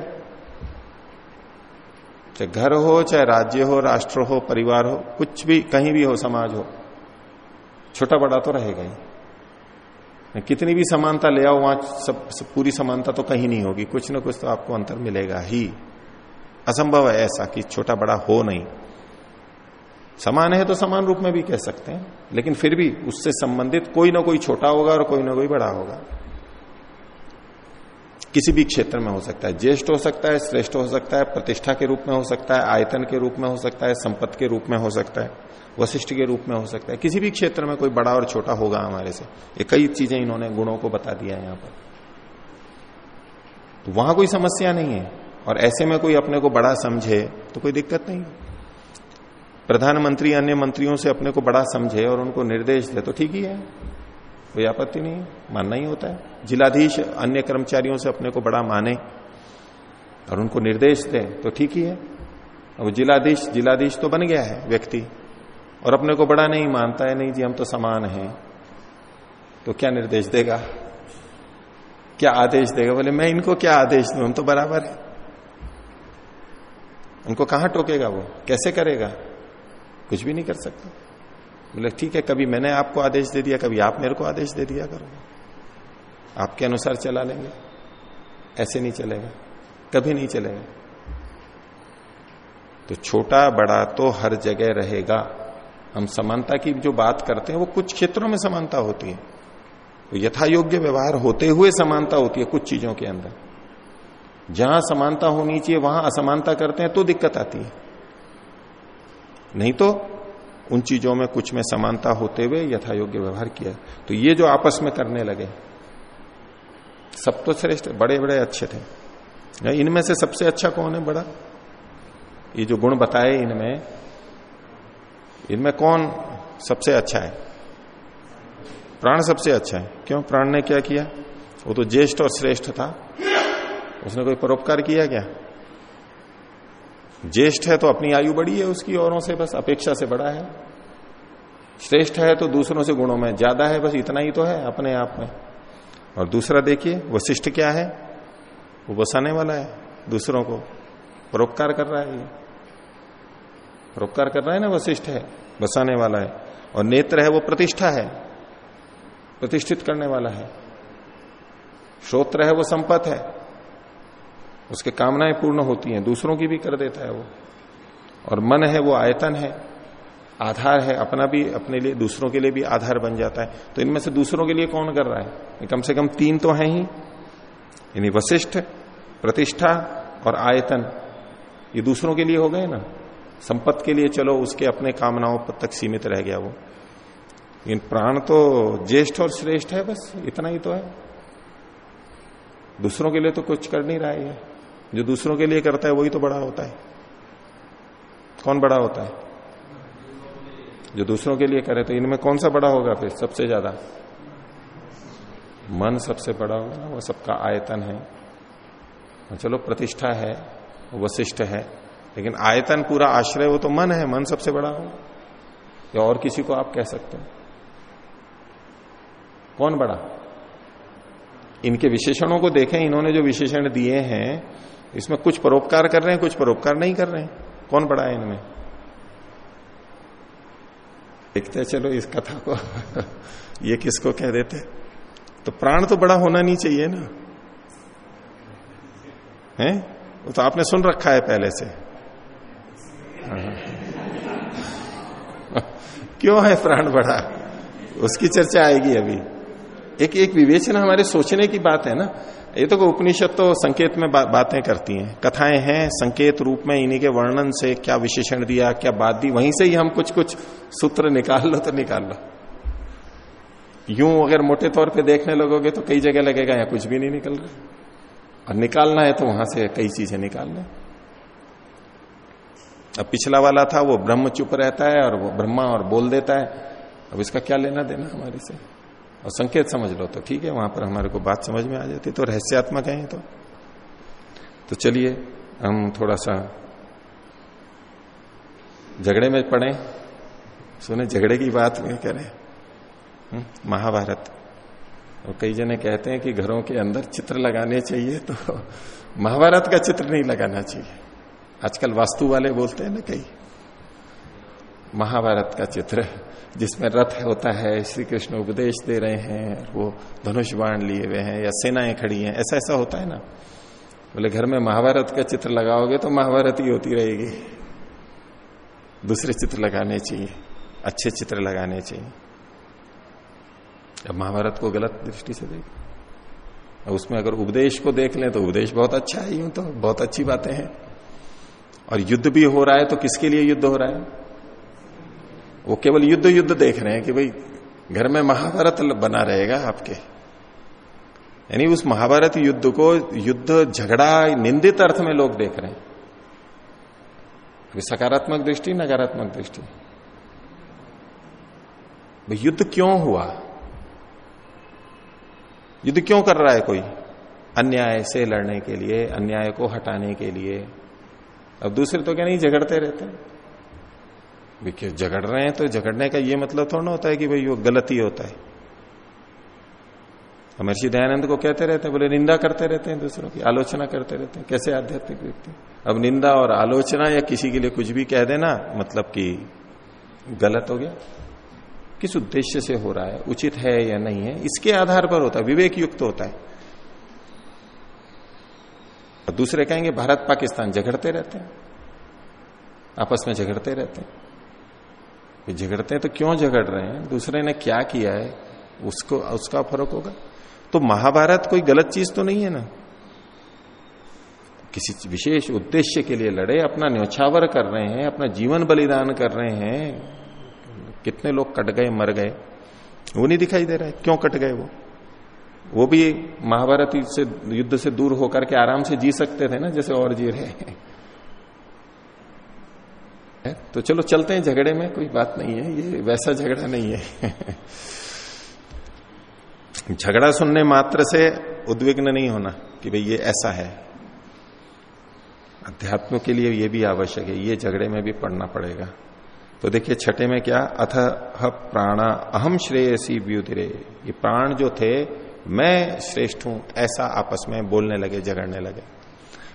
चाहे घर हो चाहे राज्य हो राष्ट्र हो परिवार हो कुछ भी कहीं भी हो समाज हो छोटा बड़ा तो रहेगा ही। कितनी भी समानता ले आओ वहाँ सब, सब पूरी समानता तो कहीं नहीं होगी। कुछ ना कुछ तो आपको अंतर मिलेगा ही। असंभव है ऐसा कि छोटा बड़ा हो नहीं। समान है तो समान रूप में भी कह सकते हैं लेकिन फिर भी उससे संबंधित कोई ना कोई छोटा होगा और कोई ना कोई बड़ा होगा। किसी भी क्षेत्र में हो सकता है। ज्येष्ठ हो सकता है, श्रेष्ठ हो सकता है, प्रतिष्ठा के रूप में हो सकता है, आयतन के रूप में हो सकता है, संपत्ति के रूप में हो सकता है, वशिष्ठ के रूप में हो सकता है। किसी भी क्षेत्र में कोई बड़ा और छोटा होगा हमारे से। ये कई चीज़ें इन्होंने गुणों को बता दिया है यहाँ पर। तो वहाँ कोई समस्या नहीं है। और ऐसे में कोई अपने को बड़ा समझे तो कोई दिक्कत नहीं। प्रधानमंत्री अन्य मंत्रियों से अपने को बड़ा समझे और उनको निर्देश दे तो ठीक ही है। कोई आपत्ति नहीं मानना ही होता है। जिलाधीश अन्य कर्मचारियों से अपने को बड़ा माने और उनको निर्देश दें तो ठीक ही है। अब जिलाधीश जिलाधीश तो बन गया है व्यक्ति और अपने को बड़ा नहीं, मानता है, नहीं जी, हम तो समान हैं। तो क्या निर्देश देगा? क्या आदेश देगा? बोले, मैं इनको क्या आदेश दू? हम तो बराबर है। उनको कहाँ टोकेगा वो? कैसे करेगा? कुछ भी नहीं कर सकता। बोले, ठीक है, कभी मैंने आपको आदेश दे दिया, कभी आप मेरे को आदेश दे दिया करो। आपके अनुसार चला लेंगे। ऐसे नहीं चलेगा। कभी नहीं चलेगा। तो छोटा बड़ा तो हर जगह रहेगा। हम समानता की जो बात करते हैं, वो कुछ क्षेत्रों में समानता होती है। तो यथा योग्य व्यवहार होते हुए समानता होती है कुछ चीज़ों के अंदर। जहाँ समानता होनी चाहिए, वहाँ असमानता करते हैं तो दिक्कत आती है। नहीं तो उन चीज़ों में कुछ में समानता होते हुए यथा योग्य व्यवहार किया। तो ये जो आपस में करने लगे, सब तो श्रेष्ठ बड़े बड़े अच्छे थे। इनमें से सबसे अच्छा कौन है बड़ा? ये जो गुण बताए इनमें इनमें कौन सबसे अच्छा है? प्राण सबसे अच्छा है। क्यों? प्राण ने क्या किया? वो तो ज्येष्ठ और श्रेष्ठ था। उसने कोई परोपकार किया क्या? ज्येष्ठ है तो अपनी आयु बड़ी है उसकी औरों से बस अपेक्षा से बड़ा है। श्रेष्ठ है तो दूसरों से गुणों में ज़्यादा है, बस इतना ही तो है अपने आप में। और दूसरा देखिए वशिष्ठ क्या है? वो बसाने वाला है, दूसरों को। परोपकार कर रहा है ये। परोपकार कर रहा है ना वशिष्ठ है, बसाने वाला है। और नेत्र है, वो प्रतिष्ठा है, प्रतिष्ठित करने वाला है। श्रोत्र है, वो संपत है। उसके कामनाएँ पूर्ण होती हैं, दूसरों की भी कर देता है वो। और मन है, वो आयतन है, आधार है, अपना भी, अपने लिए, दूसरों के लिए भी आधार बन जाता है। तो इनमें से दूसरों के लिए कौन कर रहा है? कम से कम तीन तो है ही। यानी वशिष्ठ, प्रतिष्ठा और आयतन, ये दूसरों के लिए हो गए ना? संपत्त के लिए चलो, उसके अपने कामनाओं पर तक सीमित रह गया वो। इन प्राण तो ज्येष्ठ और श्रेष्ठ है बस, इतना ही तो है। दूसरों के लिए तो कुछ कर नहीं रहा है जो दूसरों के लिए करता है, वही तो बड़ा होता है। कौन बड़ा होता है? जो दूसरों के लिए करे तो इनमें कौन सा बड़ा होगा फिर? सबसे ज़्यादा। मन सबसे बड़ा होगा वो सबका आयतन है। चलो, प्रतिष्ठा है, वशिष्ठ है, लेकिन आयतन पूरा आश्रय, वो तो मन है, मन सबसे बड़ा हो या और किसी को आप कह सकते हैं। कौन बड़ा? इनके विशेषणों को देखें, इन्होंने जो विशेषण दिए हैं इसमें कुछ परोपकार कर रहे हैं, कुछ परोपकार नहीं कर रहे हैं। कौन बड़ा है इनमें? देखते चलो इस कथा को। ये किसको कह देते तो प्राण तो बड़ा होना नहीं चाहिए ना। है? वो तो आपने सुन रखा है पहले से। क्यों है प्राण बड़ा? उसकी चर्चा आएगी अभी। एक एक विवेचना हमारे सोचने की बात है ना। ये तो उपनिषद तो संकेत में बा, बातें करती हैं। कथाएँ हैं संकेत रूप में इन्हीं के वर्णन से क्या विशेषण दिया क्या बात दी वहीं से ही हम कुछ कुछ सूत्र निकाल लो तो निकाल लो। यूँ अगर मोटे तौर पे देखने लगोगे तो कई जगह लगेगा या कुछ भी नहीं निकल रहा। और निकालना है तो वहाँ से कई चीज़ें निकालना अब पिछला वाला था वो ब्रह्म चुप रहता है और वो ब्रह्मा और बोल देता है। अब इसका क्या लेना देना हमारे से? और संकेत समझ लो तो ठीक है वहाँ पर हमारे को बात समझ में आ जाती तो रहस्यात्मक है तो। तो चलिए हम थोड़ा सा झगड़े में पड़े। सुने झगड़े की बात में करें। हम्म, महाभारत। और कई जने कहते हैं कि घरों के अंदर चित्र लगाने चाहिए तो महाभारत का चित्र नहीं लगाना चाहिए। आजकल वास्तु वाले बोलते हैं ना कई महाभारत का चित्र। जिसमें रथ होता है, श्री कृष्ण उपदेश दे रहे हैं, वो धनुष बाण लिए हुए हैं, या सेनाएँ खड़ी हैं ऐसा ऐसा होता है ना। बोले, घर में महाभारत का चित्र लगाओगे तो महाभारत ही होती रहेगी। दूसरे चित्र लगाने चाहिए, अच्छे चित्र लगाने चाहिए। अब महाभारत को गलत दृष्टि से देख। उसमें अगर उपदेश को देख लें तो उपदेश बहुत अच्छा है, यूँ तो बहुत अच्छी बातें हैं। और युद्ध भी हो रहा है तो किसके लिए युद्ध हो रहा है? वो केवल युद्ध युद्ध देख रहे हैं कि भाई, घर में महाभारत बना रहेगा आपके। यानी उस महाभारत युद्ध को युद्ध झगड़ा, निंदित अर्थ में लोग देख रहे हैं। सकारात्मक दृष्टि, नकारात्मक दृष्टि। युद्ध क्यों हुआ? युद्ध क्यों कर रहा है कोई? अन्याय से लड़ने के लिए, अन्याय को हटाने के लिए। अब दूसरे तो क्या नहीं, झगड़ते रहते हैं। देखिए झगड़ रहे हैं तो झगड़ने का ये मतलब थोड़ा ना होता है कि भाई वो गलत होता है। महर्षि दयानंद को कहते रहते हैं, बोले, निंदा करते रहते हैं दूसरों की, आलोचना करते रहते हैं। कैसे आध्यात्मिक व्यक्ति? अब निंदा और आलोचना या किसी के लिए कुछ भी कह देना मतलब कि गलत हो गया। किस उद्देश्य से हो रहा है? उचित है या नहीं है? इसके आधार पर होता है विवेक युक्त होता है। और दूसरे कहेंगे भारत पाकिस्तान झगड़ते रहते हैं, आपस में झगड़ते रहते हैं। झगड़ते हैं तो क्यों झगड़ रहे हैं? दूसरे ने क्या किया है? उसको, उसका फ़र्क होगा। तो महाभारत कोई गलत चीज़ तो नहीं है ना? किसी विशेष उद्देश्य के लिए लड़े, अपना न्यौछावर कर रहे हैं, अपना जीवन बलिदान कर रहे हैं। कितने लोग कट गए, मर गए। वो नहीं दिखाई दे रहा है। क्यों कट गए वो? वो भी महाभारत से, युद्ध से दूर होकर के आराम से जी सकते थे ना, जैसे और जी रहे हैं। तो चलो चलते हैं, झगड़े में कोई बात नहीं है, ये वैसा झगड़ा नहीं है। झगड़ा सुनने मात्र से उद्विग्न नहीं होना कि भाई ये ऐसा है। अध्यात्म के लिए ये भी आवश्यक है, ये झगड़े में भी पढ़ना पड़ेगा। तो देखिए, छठे में क्या? अथ प्राणा अहम श्रेयसी व्युतिरे। ये प्राण जो थे, मैं श्रेष्ठ हूँ, ऐसा आपस में बोलने लगे, झगड़ने लगे।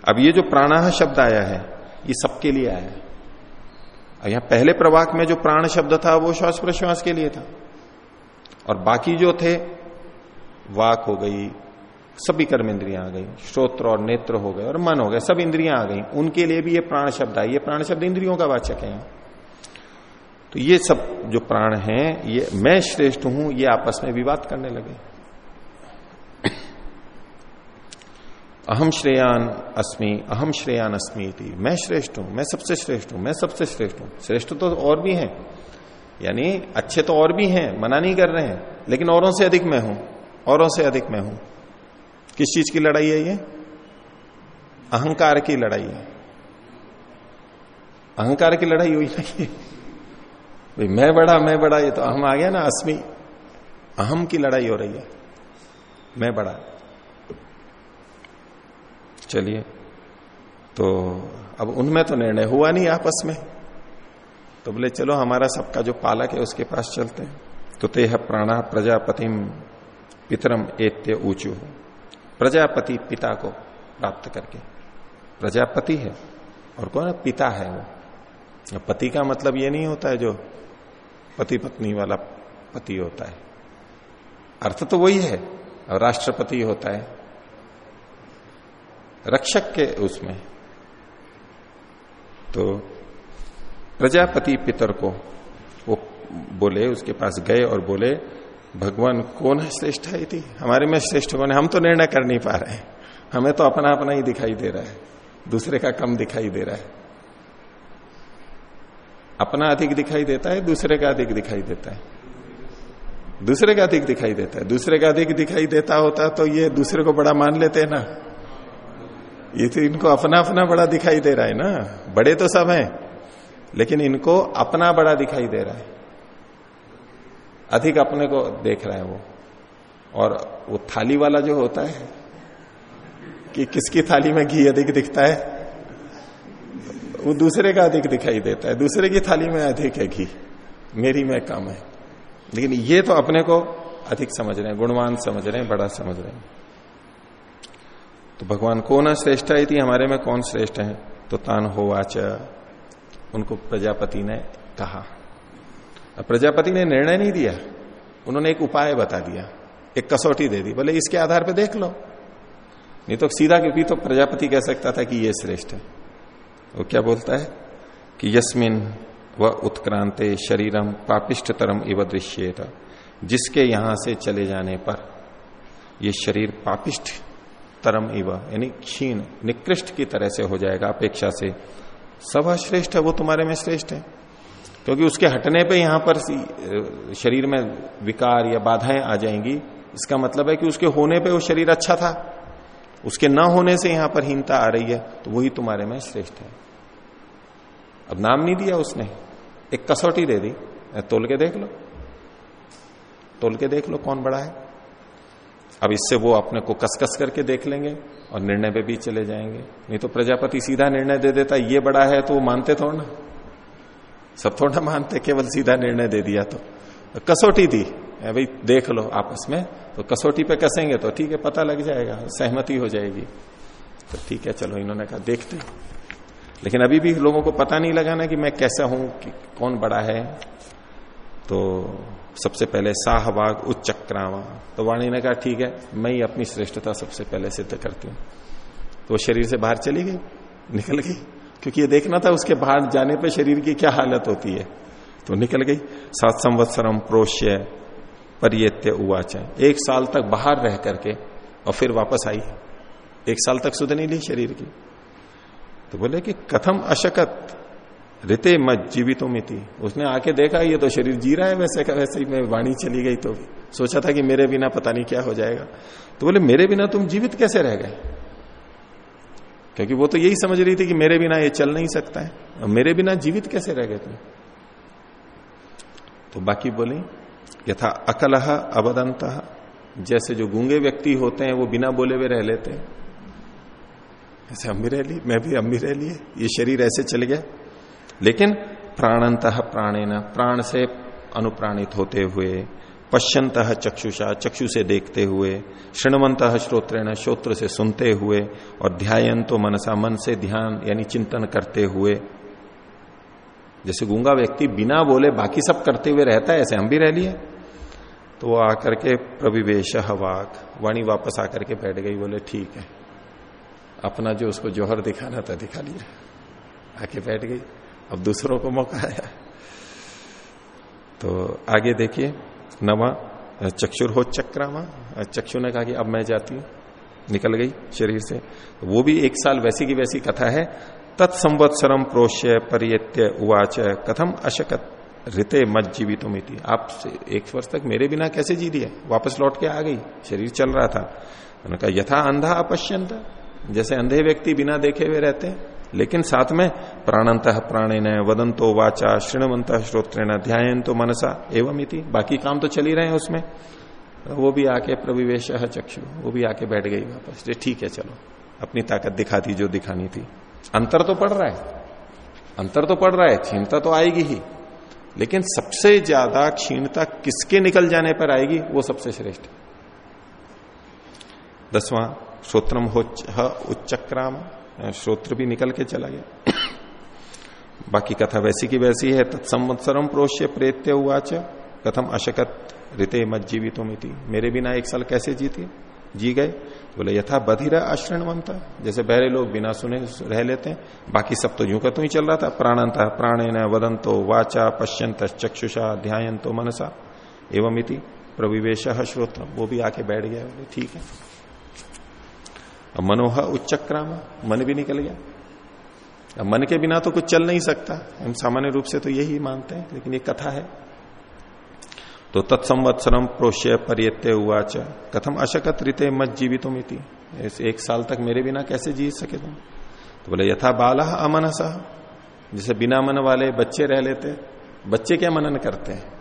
अब ये जो प्राणा शब्द आया है, ये सबके लिए आया है। यहाँ पहले प्रवाक में जो प्राण शब्द था, वो श्वास प्रश्वास के लिए था। और बाकी जो थे, वाक हो गई, सभी कर्म इंद्रियाँ आ गई, श्रोत्र और नेत्र हो गए, और मन हो गए, सब इंद्रियाँ आ गई। उनके लिए भी ये प्राण शब्द है ये प्राण शब्द इंद्रियों का वाचक है। तो ये सब जो प्राण हैं, ये मैं श्रेष्ठ हूँ, ये आपस में विवाद करने लगे। अहम श्रेयान अस्मि, अहम श्रेयान अस्मि थी मैं श्रेष्ठ हूँ, मैं सबसे श्रेष्ठ हूँ, मैं सबसे श्रेष्ठ हूँ। श्रेष्ठ तो और भी हैं। यानी अच्छे तो और भी हैं, मना नहीं कर रहे हैं, लेकिन औरों से अधिक मैं हूँ, औरों से अधिक मैं हूँ। किस चीज़ की लड़ाई है ये? अहंकार की लड़ाई है। अहंकार की लड़ाई हुई नहीं भाई, मैं बड़ा मैं बड़ा, ये तो अहम आ गया ना, अस्मि। अहम की लड़ाई हो रही है। मैं बड़ा। चलिए। तो अब उनमें तो निर्णय हुआ नहीं आपस में। तो बोले, चलो, हमारा सबका जो पालक है, उसके पास चलते हैं। तो तेह प्राणा प्रजापतिम पितरम एत्य ऊंचू। प्रजापति पिता को प्राप्त करके। प्रजापति है, और कौन है? पिता है वो। पति का मतलब ये नहीं होता है जो पति पत्नी वाला पति होता है। अर्थ तो वही है राष्ट्रपति होता है। रक्षक के उसमें। तो प्रजापति पितर को वो बोले, उसके पास गए और बोले, भगवान कौन है श्रेष्ठ है थी हमारे में श्रेष्ठ कौन है? हम तो निर्णय कर नहीं पा रहे हैं। हमें तो अपना अपना ही दिखाई दे रहा है। दूसरे का कम दिखाई दे रहा है। अपना अधिक दिखाई देता है, दूसरे का अधिक दिखाई देता है। दूसरे का अधिक दिखाई देता है। दूसरे का अधिक दिखाई देता होता तो ये दूसरे को बड़ा मान लेते हैं ना। ये तो इनको अपना अपना बड़ा दिखाई दे रहा है ना। बड़े तो सब हैं, लेकिन इनको अपना बड़ा दिखाई दे रहा है। अधिक अपने को देख रहा है वो। और वो थाली वाला जो होता है, कि किसकी थाली में घी अधिक दिखता है? वो दूसरे का अधिक दिखाई देता है। दूसरे की थाली में अधिक है घी। मेरी में कम है। लेकिन ये तो अपने को अधिक समझ रहे हैं, गुणवान समझ रहे हैं, बड़ा समझ रहे हैं। तो भगवान कौन श्रेष्ठ है? हमारे में कौन श्रेष्ठ है? तो तान हो वाच। उनको प्रजापति ने कहा। प्रजापति ने निर्णय नहीं दिया। उन्होंने एक उपाय बता दिया। एक कसौटी दे दी। बोले, इसके आधार पर देख लो। नहीं तो सीधा क्योंकि तो प्रजापति कह सकता था कि ये श्रेष्ठ है। वो क्या बोलता है? कि यस्मिन व उत्क्रांते शरीरम पापिष्ट तरम इव दृश्येत। जिसके यहाँ से चले जाने पर ये शरीर पापिष्ट तरम इव, यानी क्षीण, निकृष्ट की तरह से हो जाएगा अपेक्षा से। सब श्रेष्ठ है, वो तुम्हारे में श्रेष्ठ है। क्योंकि उसके हटने पे यहाँ पर शरीर में विकार या बाधाएँ आ जाएँगी। इसका मतलब है कि उसके होने पे वो शरीर अच्छा था। उसके न होने से यहाँ पर हीनता आ रही है तो वही तुम्हारे में श्रेष्ठ है। अब नाम नहीं दिया उसने। एक कसौटी दे दी। तोल के देख लो। तोल के देख लो कौन बड़ा है। अब इससे वो अपने को कसकस करके देख लेंगे और निर्णय पे भी चले जाएँगे। नहीं तो प्रजापति सीधा निर्णय दे देता, ये बड़ा है तो वो मानते थोड़ा ना। सब थोड़ा मानते, केवल सीधा निर्णय दे दिया तो। कसौटी थी भाई, देख लो आपस में। तो कसौटी पे कसेंगे तो ठीक है, पता लग जाएगा, सहमति हो जाएगी। तो ठीक है, चलो इन्होंने कहा, देखते लेकिन अभी भी लोगों को पता नहीं लगा ना कि मैं कैसा हूँ, कि कौन बड़ा है। तो सबसे पहले साहवाग उच्चक्रावा। तो वाणी ने कहा, ठीक है, मैं ही अपनी श्रेष्ठता सबसे पहले सिद्ध करती हूँ। तो वो शरीर से बाहर चली गई, निकल गई। क्योंकि ये देखना था, उसके बाहर जाने पे शरीर की क्या हालत होती है। तो निकल गई। सात संवत्सरम प्रोश्य परियत्य उवाच। एक साल तक बाहर रह करके और फिर वापस आई। एक साल तक सुध नहीं ली शरीर की। तो बोले कि कथम अशकत? रिते मत, जीवितों में थी। उसने आके देखा, ये तो शरीर जी रहा है, वैसे का वैसे ही मैं वाणी चली गई तो सोचा था कि मेरे बिना पता नहीं क्या हो जाएगा। तो बोले, मेरे बिना तुम जीवित कैसे रह गए? क्योंकि वो तो यही समझ रही थी कि मेरे बिना ये चल नहीं सकता है। और मेरे बिना जीवित कैसे रह गए तुम? तो बाकी बोली, यथा अकलह अबदंत जैसे जो गूँगे व्यक्ति होते हैं, वो बिना बोले हुए रह लेते हैं। ऐसे हम भी रह ली, मैं भी हम भी रह लिए, ये शरीर ऐसे चल गया। लेकिन प्राणंत प्राणेन, प्राण से अनुप्राणित होते हुए, पश्यंत चक्षुषा, चक्षु से देखते हुए, श्रृणवंत श्रोत्रेण, श्रोत्र से सुनते हुए, और ध्यान तो मनसा, मन से ध्यान, यानी चिंतन करते हुए, जैसे गूँगा व्यक्ति बिना बोले बाकी सब करते हुए रहता है, ऐसे हम भी रह लिए। तो वो आकर के प्रविवेश हवाक वाणी वापस आकर के बैठ गई, बोले, ठीक है। अपना जो उसको जोहर दिखाना था, दिखा लिया आके बैठ गई। अब दूसरों को मौका आया। तो आगे देखिए, नवा, चक्षुर हो चक्रामा चक्षु ने कहा कि अब मैं जाती हूँ। निकल गई शरीर से। तो वो भी एक साल वैसी की वैसी कथा है। तत्संवत्सरम प्रोष्य परियत्य उवाच। कथम अशकत रिते मत जीवितों में थी आप एक वर्ष तक मेरे बिना कैसे जी दिए वापस लौट के आ गई। शरीर चल रहा था। उन्होंने कहा, यथा अंधा अपश्यंत। जैसे अंधे व्यक्ति बिना देखे हुए रहते हैं। लेकिन साथ में प्राणंत प्राणेन वदंतो वाचा श्रृणवंत श्रोत्रेण ध्यान तो मनसा एवं इति बाकी काम तो चल ही रहे हैं उसमें। वो भी आके प्रविवेश चक्षु, वो भी आके बैठ गई वापस। ठीक है, चलो। अपनी ताकत दिखाती जो दिखानी थी। अंतर तो पड़ रहा है। अंतर तो पड़ रहा है, क्षीणता तो आएगी ही। लेकिन सबसे ज़्यादा क्षीणता किसके निकल जाने पर आएगी, वो सबसे श्रेष्ठ। दसवां श्रोत्रम हो उच्चक्राम। श्रोत्र भी निकल के चला गया। बाकी कथा वैसी की वैसी है तत्संवत्सरम प्रोष्य प्रेत्य उवाच, कथम अशकत रिते मत जीवितों में मेरे बिना एक साल कैसे जीती? जी गए? बोले, यथा बधिरा आश्रणवंता जैसे बहरे लोग बिना सुने रह लेते हैं। बाकी सब तो यूँ का तो ही चल रहा था। प्राणंत प्राणे न वदंतो वाचा पश्यंत चक्षुषा ध्यायंतो मनसा। एवं प्रविवेश श्रोत्र। वो भी आके बैठ गया। बोले, ठीक है। अब मनोह उच्चक्राम, मन भी निकल गया। अब मन के बिना तो कुछ चल नहीं सकता। हम सामान्य रूप से तो यही मानते हैं, लेकिन ये कथा है। तो तत्संवत्सरम प्रोष्य परियत्य उवाच। कथम अशकत रीते मत जीवितों में थी एक साल तक मेरे बिना कैसे जी सके तुम? तो बोले, यथा बाला अमनसा। जिसे बिना मन वाले बच्चे रह लेते, बच्चे क्या मनन करते हैं?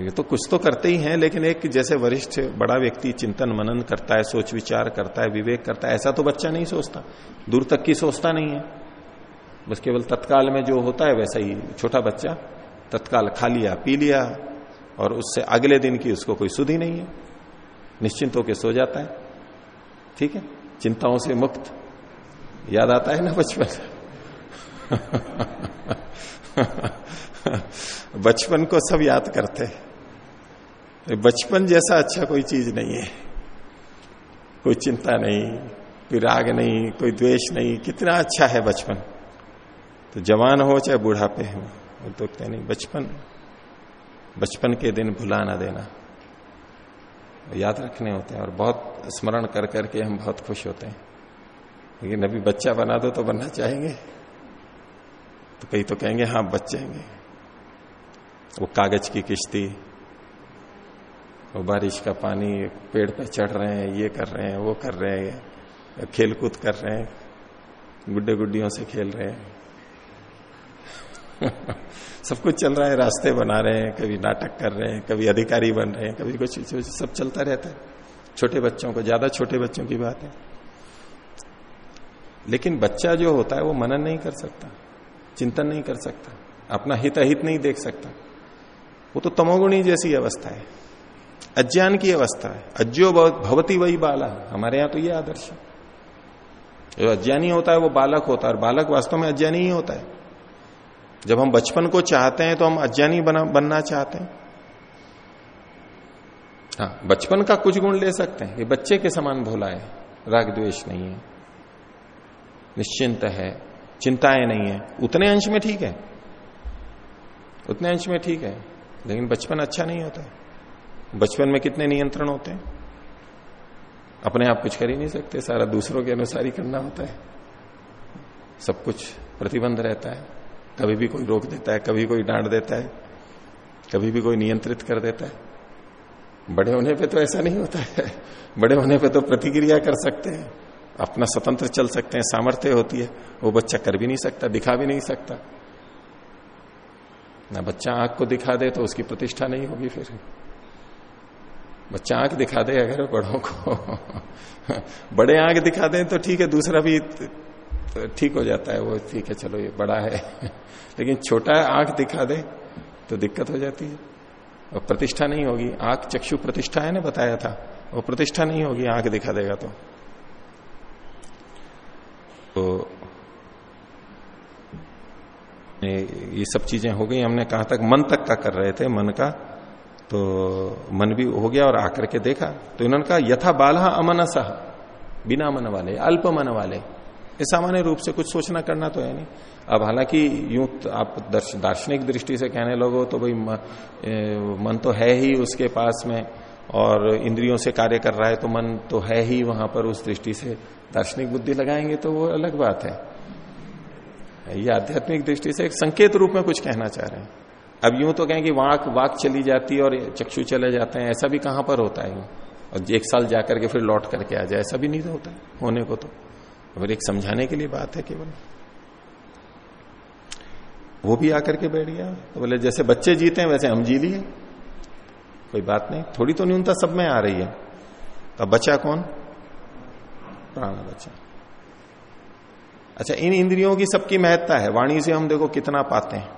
ये तो कुछ तो करते ही हैं, लेकिन एक जैसे वरिष्ठ बड़ा व्यक्ति चिंतन मनन करता है, सोच विचार करता है, विवेक करता है, ऐसा तो बच्चा नहीं सोचता। दूर तक की सोचता नहीं है। बस केवल तत्काल में जो होता है, वैसा ही छोटा बच्चा, तत्काल खा लिया, पी लिया, और उससे अगले दिन की उसको कोई सुधी नहीं है। निश्चिंत होकर सो जाता है। ठीक है? चिंताओं से मुक्त। याद आता है ना बचपन? बचपन को सब याद करते बचपन जैसा अच्छा कोई चीज़ नहीं है। कोई चिंता नहीं, कोई राग नहीं, कोई द्वेष नहीं, कितना अच्छा है बचपन। तो जवान हो चाहे बुढ़ापे हो, वो तो कहते नहीं, बचपन बचपन के दिन भुला ना देना। याद रखने होते हैं और बहुत स्मरण कर करके हम बहुत खुश होते हैं। लेकिन अभी बच्चा बना दो तो बनना चाहेंगे। तो कई तो कहेंगे हाँ बच जाएँगे। वो कागज़ की किश्ती वो बारिश का पानी, पेड़ पे चढ़ रहे हैं, ये कर रहे हैं, वो कर रहे हैं खेल कूद कर रहे हैं, गुड्डे गुड्डियों से खेल रहे हैं। सब कुछ चल रहा है, रास्ते बना रहे हैं, कभी नाटक कर रहे हैं, कभी अधिकारी बन रहे हैं, कभी कुछ सब चलता रहता है। छोटे बच्चों को, ज़्यादा छोटे बच्चों की बात है। लेकिन बच्चा जो होता है, वो मनन नहीं कर सकता, चिंतन नहीं कर सकता, अपना हित अहित नहीं देख सकता। वो तो तमोगुणी जैसी अवस्था है, अज्ञान की अवस्था है। अज्ञो भवती वही बाला हमारे यहाँ तो ये आदर्श है। जो अज्ञानी होता है वो बालक होता है, और बालक वास्तव में अज्ञानी ही होता है। जब हम बचपन को चाहते हैं तो हम अज्ञानी बना, बनना चाहते हैं। हाँ बचपन का कुछ गुण ले सकते हैं। ये बच्चे के समान भोला है, राग द्वेष नहीं है, निश्चिंत है, चिंताएँ नहीं है। उतने अंश में ठीक है। उतने अंश में ठीक है। लेकिन बचपन अच्छा नहीं होता। बचपन में कितने नियंत्रण होते हैं? अपने आप कुछ कर ही नहीं सकते। सारा दूसरों के अनुसार ही करना होता है। सब कुछ प्रतिबंध रहता है। कभी भी कोई रोक देता है, कभी कोई डांट देता है, कभी भी कोई नियंत्रित कर देता है। बड़े होने पे तो ऐसा नहीं होता है। बड़े होने पे तो प्रतिक्रिया कर सकते हैं। अपना स्वतंत्र चल सकते हैं, सामर्थ्य होती है। वो बच्चा कर भी नहीं सकता, दिखा भी नहीं सकता। ना बच्चा आँख को दिखा दे तो उसकी प्रतिष्ठा नहीं होगी फिर। बच्चा आँख दिखा दे अगर बड़ों को। बड़े आँख दिखा दें तो ठीक है, दूसरा भी ठीक हो जाता है, वो ठीक है, चलो ये बड़ा है। लेकिन छोटा आँख दिखा दे तो दिक्कत हो जाती है। और प्रतिष्ठा नहीं होगी। आँख चक्षु प्रतिष्ठा है ना, बताया था। वो प्रतिष्ठा नहीं होगी, आँख दिखा देगा तो। तो ये सब चीज़ें हो गई। हमने कहा तक मन तक का कर रहे थे, मन का। तो मन भी हो गया और आकर के देखा। तो इन्होंने कहा, यथा बाला अमनसह बिना मन वाले, अल्प मन वाले। ये सामान्य रूप से कुछ सोचना करना तो है नहीं। अब हालाँकि यूँ आप दार्शनिक दृष्टि से कहने लगो तो भाई मन तो है ही उसके पास में, और इंद्रियों से कार्य कर रहा है तो मन तो है ही वहाँ पर उस दृष्टि से। दार्शनिक बुद्धि लगाएँगे तो वो अलग बात है। ये आध्यात्मिक दृष्टि से एक संकेत रूप में कुछ कहना चाह रहे हैं। अब यूँ तो कहें कि वाक वाक चली जाती है और चक्षु चले जाते हैं, ऐसा भी कहाँ पर होता है? और एक साल जाकर के फिर लौट करके आ जाए, ऐसा भी नहीं होता है होने को तो। और एक समझाने के लिए बात है केवल। वो भी आकर के बैठ गया। तो बोले, जैसे बच्चे जीते हैं, वैसे हम जी लिए। कोई बात नहीं, थोड़ी तो न्यूनता सब में आ रही है। तो बचा कौन? प्राण बचा। अच्छा इन इंद्रियों की सबकी महत्ता है। वाणी से हम देखो कितना पाते हैं।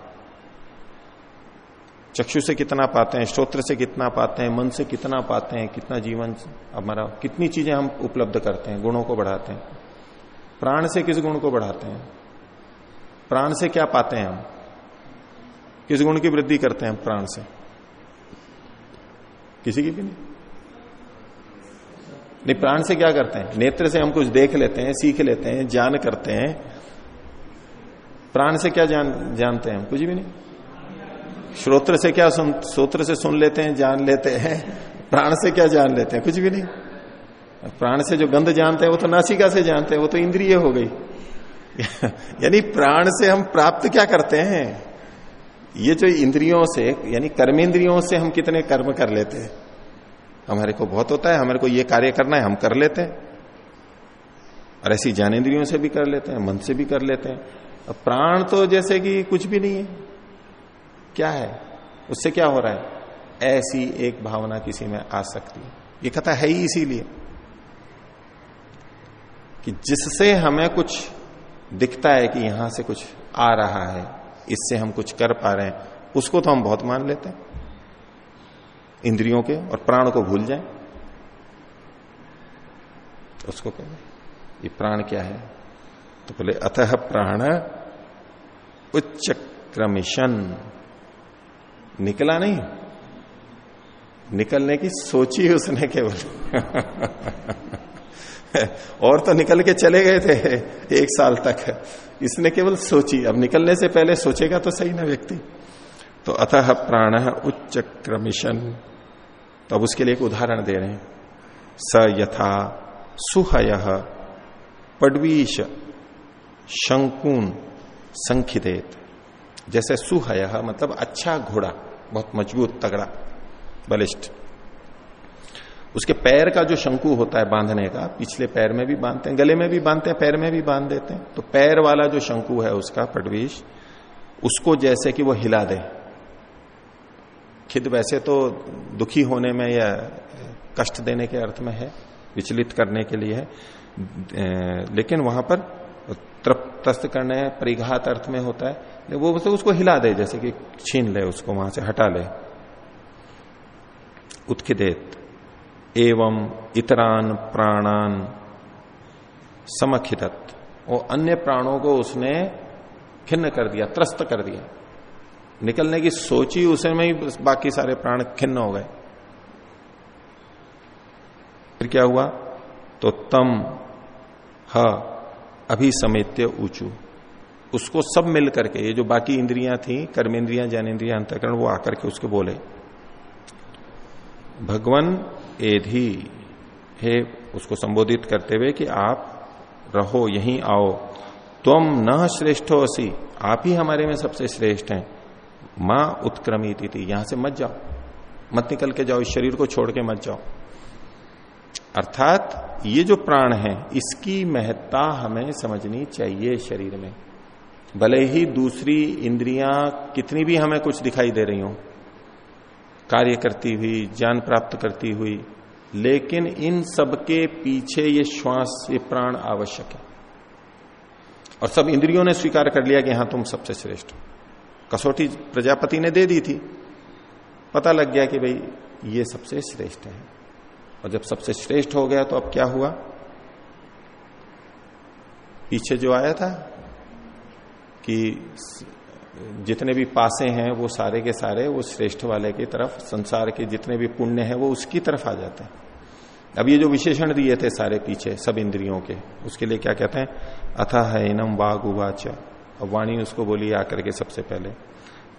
चक्षु से कितना पाते हैं श्रोत्र से कितना पाते हैं, मन से कितना पाते हैं, कितना जीवन हमारा कितनी चीज़ें हम उपलब्ध करते हैं, गुणों को बढ़ाते हैं। प्राण से किस गुण को बढ़ाते हैं? प्राण से क्या पाते हैं हम? किस गुण की वृद्धि करते हैं प्राण से? किसी की भी नहीं। नहीं, प्राण से क्या करते हैं? नेत्र से हम कुछ देख लेते हैं, सीख लेते हैं, जान करते हैं। प्राण से क्या जान, जानते हैं हम? कुछ भी नहीं। श्रोत्र से क्या सुन, श्रोत्र से सुन लेते हैं, जान लेते हैं। प्राण से क्या जान लेते हैं? कुछ भी नहीं। प्राण से जो गंध जानते हैं, वो तो नासिका से जानते हैं, वो तो इंद्रिय हो गई। यानी प्राण से हम प्राप्त क्या करते हैं? ये जो इंद्रियों से, यानी कर्मेंद्रियों से हम कितने कर्म कर लेते हैं? हमारे को बहुत होता है, हमारे को ये कार्य करना है, हम कर लेते हैं। और ऐसी ज्ञानेन्द्रियों से भी कर लेते हैं, मन से भी कर लेते हैं। अब प्राण तो जैसे कि कुछ भी नहीं है। क्या है? उससे क्या हो रहा है? ऐसी एक भावना किसी में आ सकती है। ये कथा है ही इसीलिए कि जिससे हमें कुछ दिखता है कि यहाँ से कुछ आ रहा है, इससे हम कुछ कर पा रहे हैं, उसको तो हम बहुत मान लेते हैं। इंद्रियों के और प्राण को भूल जाए। उसको कहें, ये प्राण क्या है? तो बोले, अतः प्राण उच्च क्रमिशन निकला नहीं। निकलने की सोची उसने केवल और तो निकल के चले गए थे, एक साल तक। इसने केवल सोची। अब निकलने से पहले सोचेगा तो सही ना व्यक्ति। तो अतः प्राण उच्च क्रमिशन तो अब उसके लिए एक उदाहरण दे रहे हैं। स यथा सुहय पडवीश शंकुन संखिदेत जैसे सुहय मतलब अच्छा घोड़ा, बहुत मज़बूत, तगड़ा, बलिष्ठ। उसके पैर का जो शंकु होता है बांधने का, पिछले पैर में भी बांधते हैं, गले में भी बांधते हैं, पैर में भी बाँध देते हैं। तो पैर वाला जो शंकु है उसका पडवीश, उसको जैसे कि वो हिला दे। खिद वैसे तो दुखी होने में या कष्ट देने के अर्थ में है, विचलित करने के लिए है लेकिन वहाँ पर तृप्त करने, परिघात अर्थ में होता है वो उसको हिला दे, जैसे कि छीन ले, उसको वहाँ से हटा ले। उत्खिदेत, एवं इतरान प्राणान समखिदत वो अन्य प्राणों को उसने खिन्न कर दिया, त्रस्त कर दिया। निकलने की सोची उसे में ही बाकी सारे प्राण खिन्न हो गए। फिर क्या हुआ? तो तम ह अभी समेत्य ऊंचू। उसको सब मिल करके ये जो बाकी इंद्रियाँ थी, कर्मेंद्रियाँ ज्ञानेन्द्रिया अंतकरण, वो आकर के उसके बोले, भगवान एधि हे, उसको संबोधित करते हुए कि आप रहो, यहीं आओ। तुम न श्रेष्ठ हो आप ही हमारे में सबसे श्रेष्ठ हैं। माँ उत्क्रमी थी यहाँ से मत जाओ। मत निकल के जाओ, इस शरीर को छोड़ के मत जाओ। अर्थात, ये जो प्राण है, इसकी महत्ता हमें समझनी चाहिए शरीर में। भले ही दूसरी इंद्रियाँ कितनी भी हमें कुछ दिखाई दे रही हो, कार्य करती हुई, ज्ञान प्राप्त करती हुई, लेकिन इन सबके पीछे ये श्वास, ये प्राण आवश्यक है। और सब इंद्रियों ने स्वीकार कर लिया कि हाँ, तुम सबसे श्रेष्ठ हो। कसौटी प्रजापति ने दे दी थी। पता लग गया कि भाई, ये सबसे श्रेष्ठ है। और जब सबसे श्रेष्ठ हो गया तो अब क्या हुआ? पीछे जो आया था कि जितने भी पासे हैं, वो सारे के सारे, वो श्रेष्ठ वाले की तरफ़, संसार के जितने भी पुण्य है, वो उसकी तरफ़ आ जाते हैं। अब ये जो विशेषण दिए थे सारे पीछे, सब इंद्रियों के, उसके लिए क्या कहते हैं? अथा है इनम वाग उवाच अब वाणी उसको बोली आकर के सबसे पहले।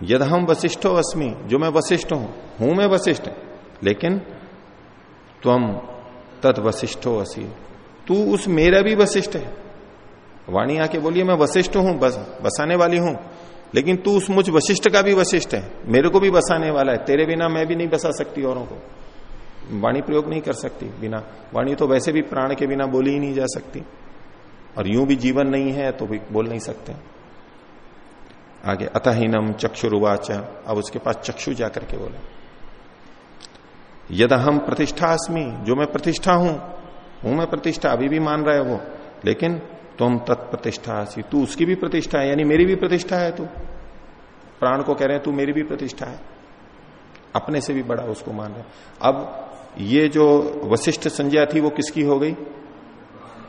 यद हम वशिष्ठो अस्मि, जो मैं वशिष्ठ हूँ हूँ मैं वशिष्ठ लेकिन तुम तद वशिष्ठो असी। तू उस मेरा भी वशिष्ठ है। वाणी आके बोलिए मैं वशिष्ठ हूँ, बस, बसाने वाली हूँ, लेकिन तू उस मुझ वशिष्ठ का भी वशिष्ठ है। मेरे को भी बसाने वाला है। तेरे बिना मैं भी नहीं बसा सकती औरों को। वाणी प्रयोग नहीं कर सकती बिना, वाणी तो वैसे भी प्राण के बिना बोली ही नहीं जा सकती। और यूँ भी जीवन नहीं है तो भी बोल नहीं सकते। आगे अतहीनम चक्षुरुवाच। अब उसके पास चक्षु जाकर के बोले यद हम प्रतिष्ठा अस्मी जो मैं प्रतिष्ठा हूँ हूँ मैं प्रतिष्ठा, अभी भी मान रहा है वो, लेकिन तुम तत्प्रतिष्ठा सी तू उसकी भी प्रतिष्ठा है, यानी मेरी भी प्रतिष्ठा है तू। प्राण को कह रहे हैं, तू मेरी भी प्रतिष्ठा है। अपने से भी बड़ा उसको मान रहे अब ये जो वशिष्ठ संज्ञा थी, वो किसकी हो गई?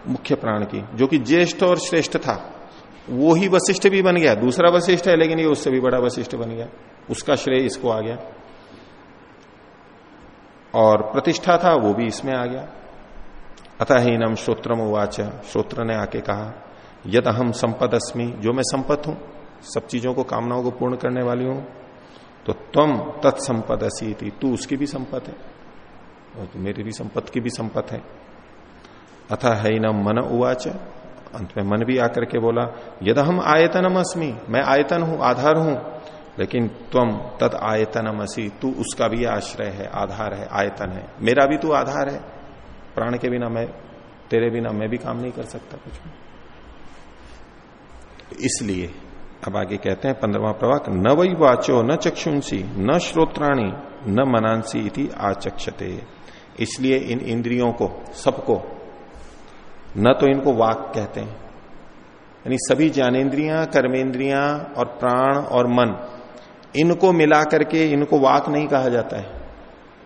मुख्य प्राण की, जो कि ज्येष्ठ और श्रेष्ठ था। वो ही वशिष्ठ भी बन गया, दूसरा वशिष्ठ है, लेकिन ये उससे भी बड़ा वशिष्ठ बन गया। उसका श्रेय इसको आ गया। और प्रतिष्ठा था, वो भी इसमें आ गया। अतः हीनम श्रोत्रम उवाच, श्रोत्र ने आके कहा, यद हम संपद अस्मी, जो मैं संपत हूँ, सब चीज़ों को, कामनाओं को पूर्ण करने वाली हूँ तो तुम तत्संपद असी थी तू उसकी भी संपत है, और मेरी भी संपत की भी संपत है। अथा है न मन उवाच अंत में मन भी आकर के बोला, यद हम आयतनम अस्मी मैं आयतन हूँ, आधार हूँ, लेकिन तुम तद आयतनम असी तू उसका भी आश्रय है, आधार है, आयतन है। मेरा भी तू आधार है। प्राण के बिना मैं, तेरे बिना मैं भी काम नहीं कर सकता कुछ इसलिए अब आगे कहते हैं पंद्रवा प्रवाक, न वही वाचो, न चक्षुंसी, न श्रोत्राणी, न मनांसी इति आचक्षते। इसलिए इन इंद्रियों को, सबको न तो इनको वाक कहते हैं। यानी सभी ज्ञानेन्द्रियाँ कर्मेंद्रियाँ और प्राण और मन, इनको मिला करके इनको वाक नहीं कहा जाता है।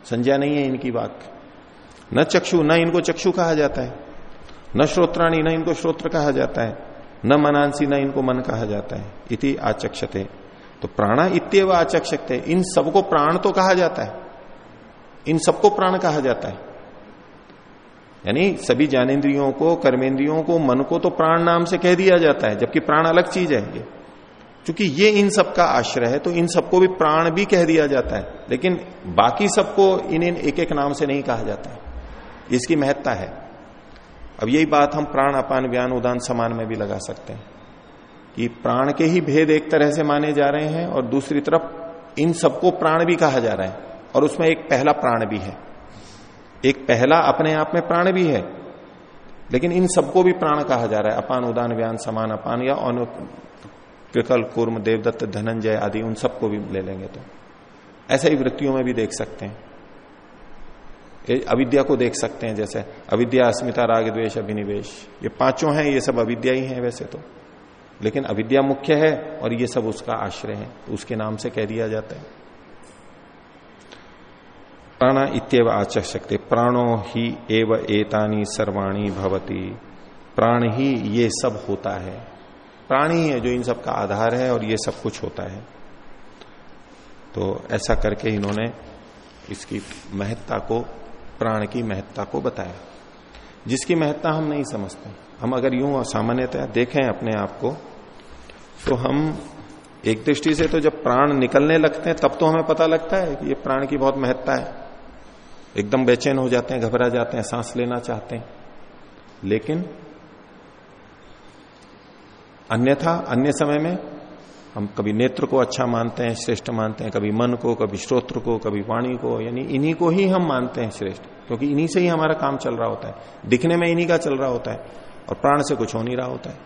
संज्ञा नहीं है इनकी वाक। न चक्षु, न इनको चक्षु कहा जाता है। न श्रोत्राणी, न इनको श्रोत्र कहा जाता है। न मनांसी, न इनको मन कहा जाता है। इति आचक्षते। तो प्राणा इतव आचक्षते। इन सबको प्राण तो कहा जाता है। इन सबको प्राण कहा जाता है। यानी सभी ज्ञानेन्द्रियों को कर्मेंद्रियों को, मन को तो प्राण नाम से कह दिया जाता है, जबकि प्राण अलग चीज़ है ये। क्योंकि ये इन सबका आश्रय है तो इन सबको भी प्राण भी कह दिया जाता है, लेकिन बाकी सबको इन इन एक एक नाम से नहीं कहा जाता है। इसकी महत्ता है। अब यही बात हम प्राण, अपान व्यान उदान, समान में भी लगा सकते हैं, कि प्राण के ही भेद एक तरह से माने जा रहे हैं और दूसरी तरफ़ इन सबको प्राण भी कहा जा रहा है, और उसमें एक पहला प्राण भी है। एक पहला अपने आप में प्राण भी है। लेकिन इन सबको भी प्राण कहा जा रहा है। अपान, उदान, व्यान, समान, अपान या अनु, कृकल, कुर्म, देवदत्त, धनंजय आदि, उन सबको भी ले लेंगे तो। ऐसा ही वृत्तियों में भी देख सकते हैं। अविद्या को देख सकते हैं, जैसे अविद्या, अस्मिता, राग द्वेश अभिनिवेश। ये पाँचों हैं, ये सब अविद्या ही हैं वैसे तो। लेकिन अविद्या मुख्य है और ये सब उसका आश्रय है। तो उसके नाम से कह दिया जाता है। प्राण इतव आचक शक्ति प्राणो ही एव एतानी सर्वाणी भवती। प्राण ही ये सब होता है। प्राण ही है जो इन सब का आधार है और ये सब कुछ होता है। तो ऐसा करके इन्होंने इसकी महत्ता को, प्राण की महत्ता को बताया। जिसकी महत्ता हम नहीं समझते। हम अगर यूँ सामान्यतः देखें अपने आप को तो हम एक दृष्टि से तो जब प्राण निकलने लगते हैं, तब तो हमें पता लगता है कि ये प्राण की बहुत महत्ता है। एकदम बेचैन हो जाते हैं, घबरा जाते हैं, सांस लेना चाहते हैं। लेकिन अन्यथा, अन्य समय में हम कभी नेत्र को अच्छा मानते हैं, श्रेष्ठ मानते हैं, कभी मन को, कभी श्रोत्र को, कभी वाणी को, यानी इन्हीं को ही हम मानते हैं श्रेष्ठ, क्योंकि इन्हीं से ही हमारा काम चल रहा होता है। दिखने में इन्हीं का चल रहा होता है और प्राण से कुछ हो नहीं रहा होता है।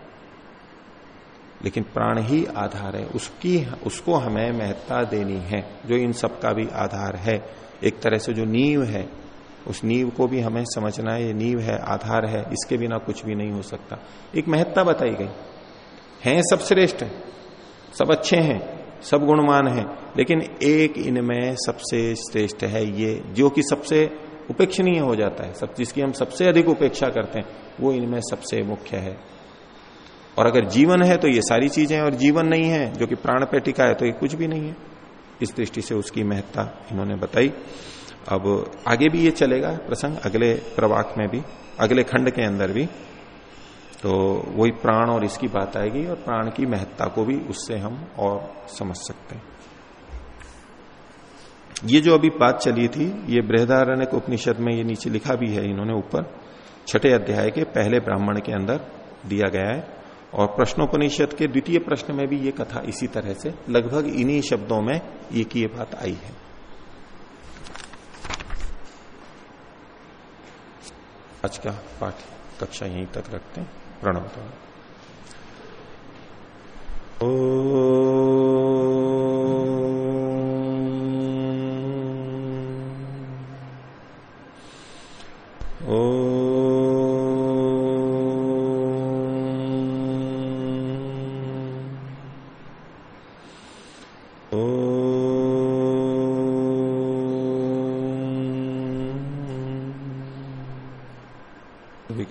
लेकिन प्राण ही आधार है, उसकी, उसको हमें महत्ता देनी है, जो इन सब का भी आधार है। एक तरह से जो नींव है, उस नींव को भी हमें समझना है, ये नींव है, आधार है, इसके बिना कुछ भी नहीं हो सकता। एक महत्ता बताई गई। है सब श्रेष्ठ, सब अच्छे हैं, सब गुणवान हैं, लेकिन एक इनमें सबसे श्रेष्ठ है ये, जो कि सबसे उपेक्षणीय हो जाता है, सब जिसकी हम सबसे अधिक उपेक्षा करते हैं, वो इनमें सबसे मुख्य है। और अगर जीवन है तो ये सारी चीज़ें और जीवन नहीं है, जो कि प्राण पे टिका है तो ये कुछ भी नहीं है। इस दृष्टि से उसकी महत्ता इन्होंने बताई। अब आगे भी ये चलेगा प्रसंग, अगले प्रवाक में भी, अगले खंड के अंदर भी। तो वही प्राण और इसकी बात आएगी और प्राण की महत्ता को भी उससे हम और समझ सकते हैं। ये जो अभी बात चली थी, ये बृहदारण्य उपनिषद में ये नीचे लिखा भी है इन्होंने ऊपर। छठे अध्याय के पहले ब्राह्मण के अंदर दिया गया है। और प्रश्नोपनिषद के द्वितीय प्रश्न में भी ये कथा इसी तरह से, लगभग इन्हीं शब्दों में एक ये बात आई है। आज का पाठ कक्षा यहीं तक रखते हैं। प्रणव ओ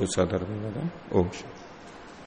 कुछ साधर्म ओम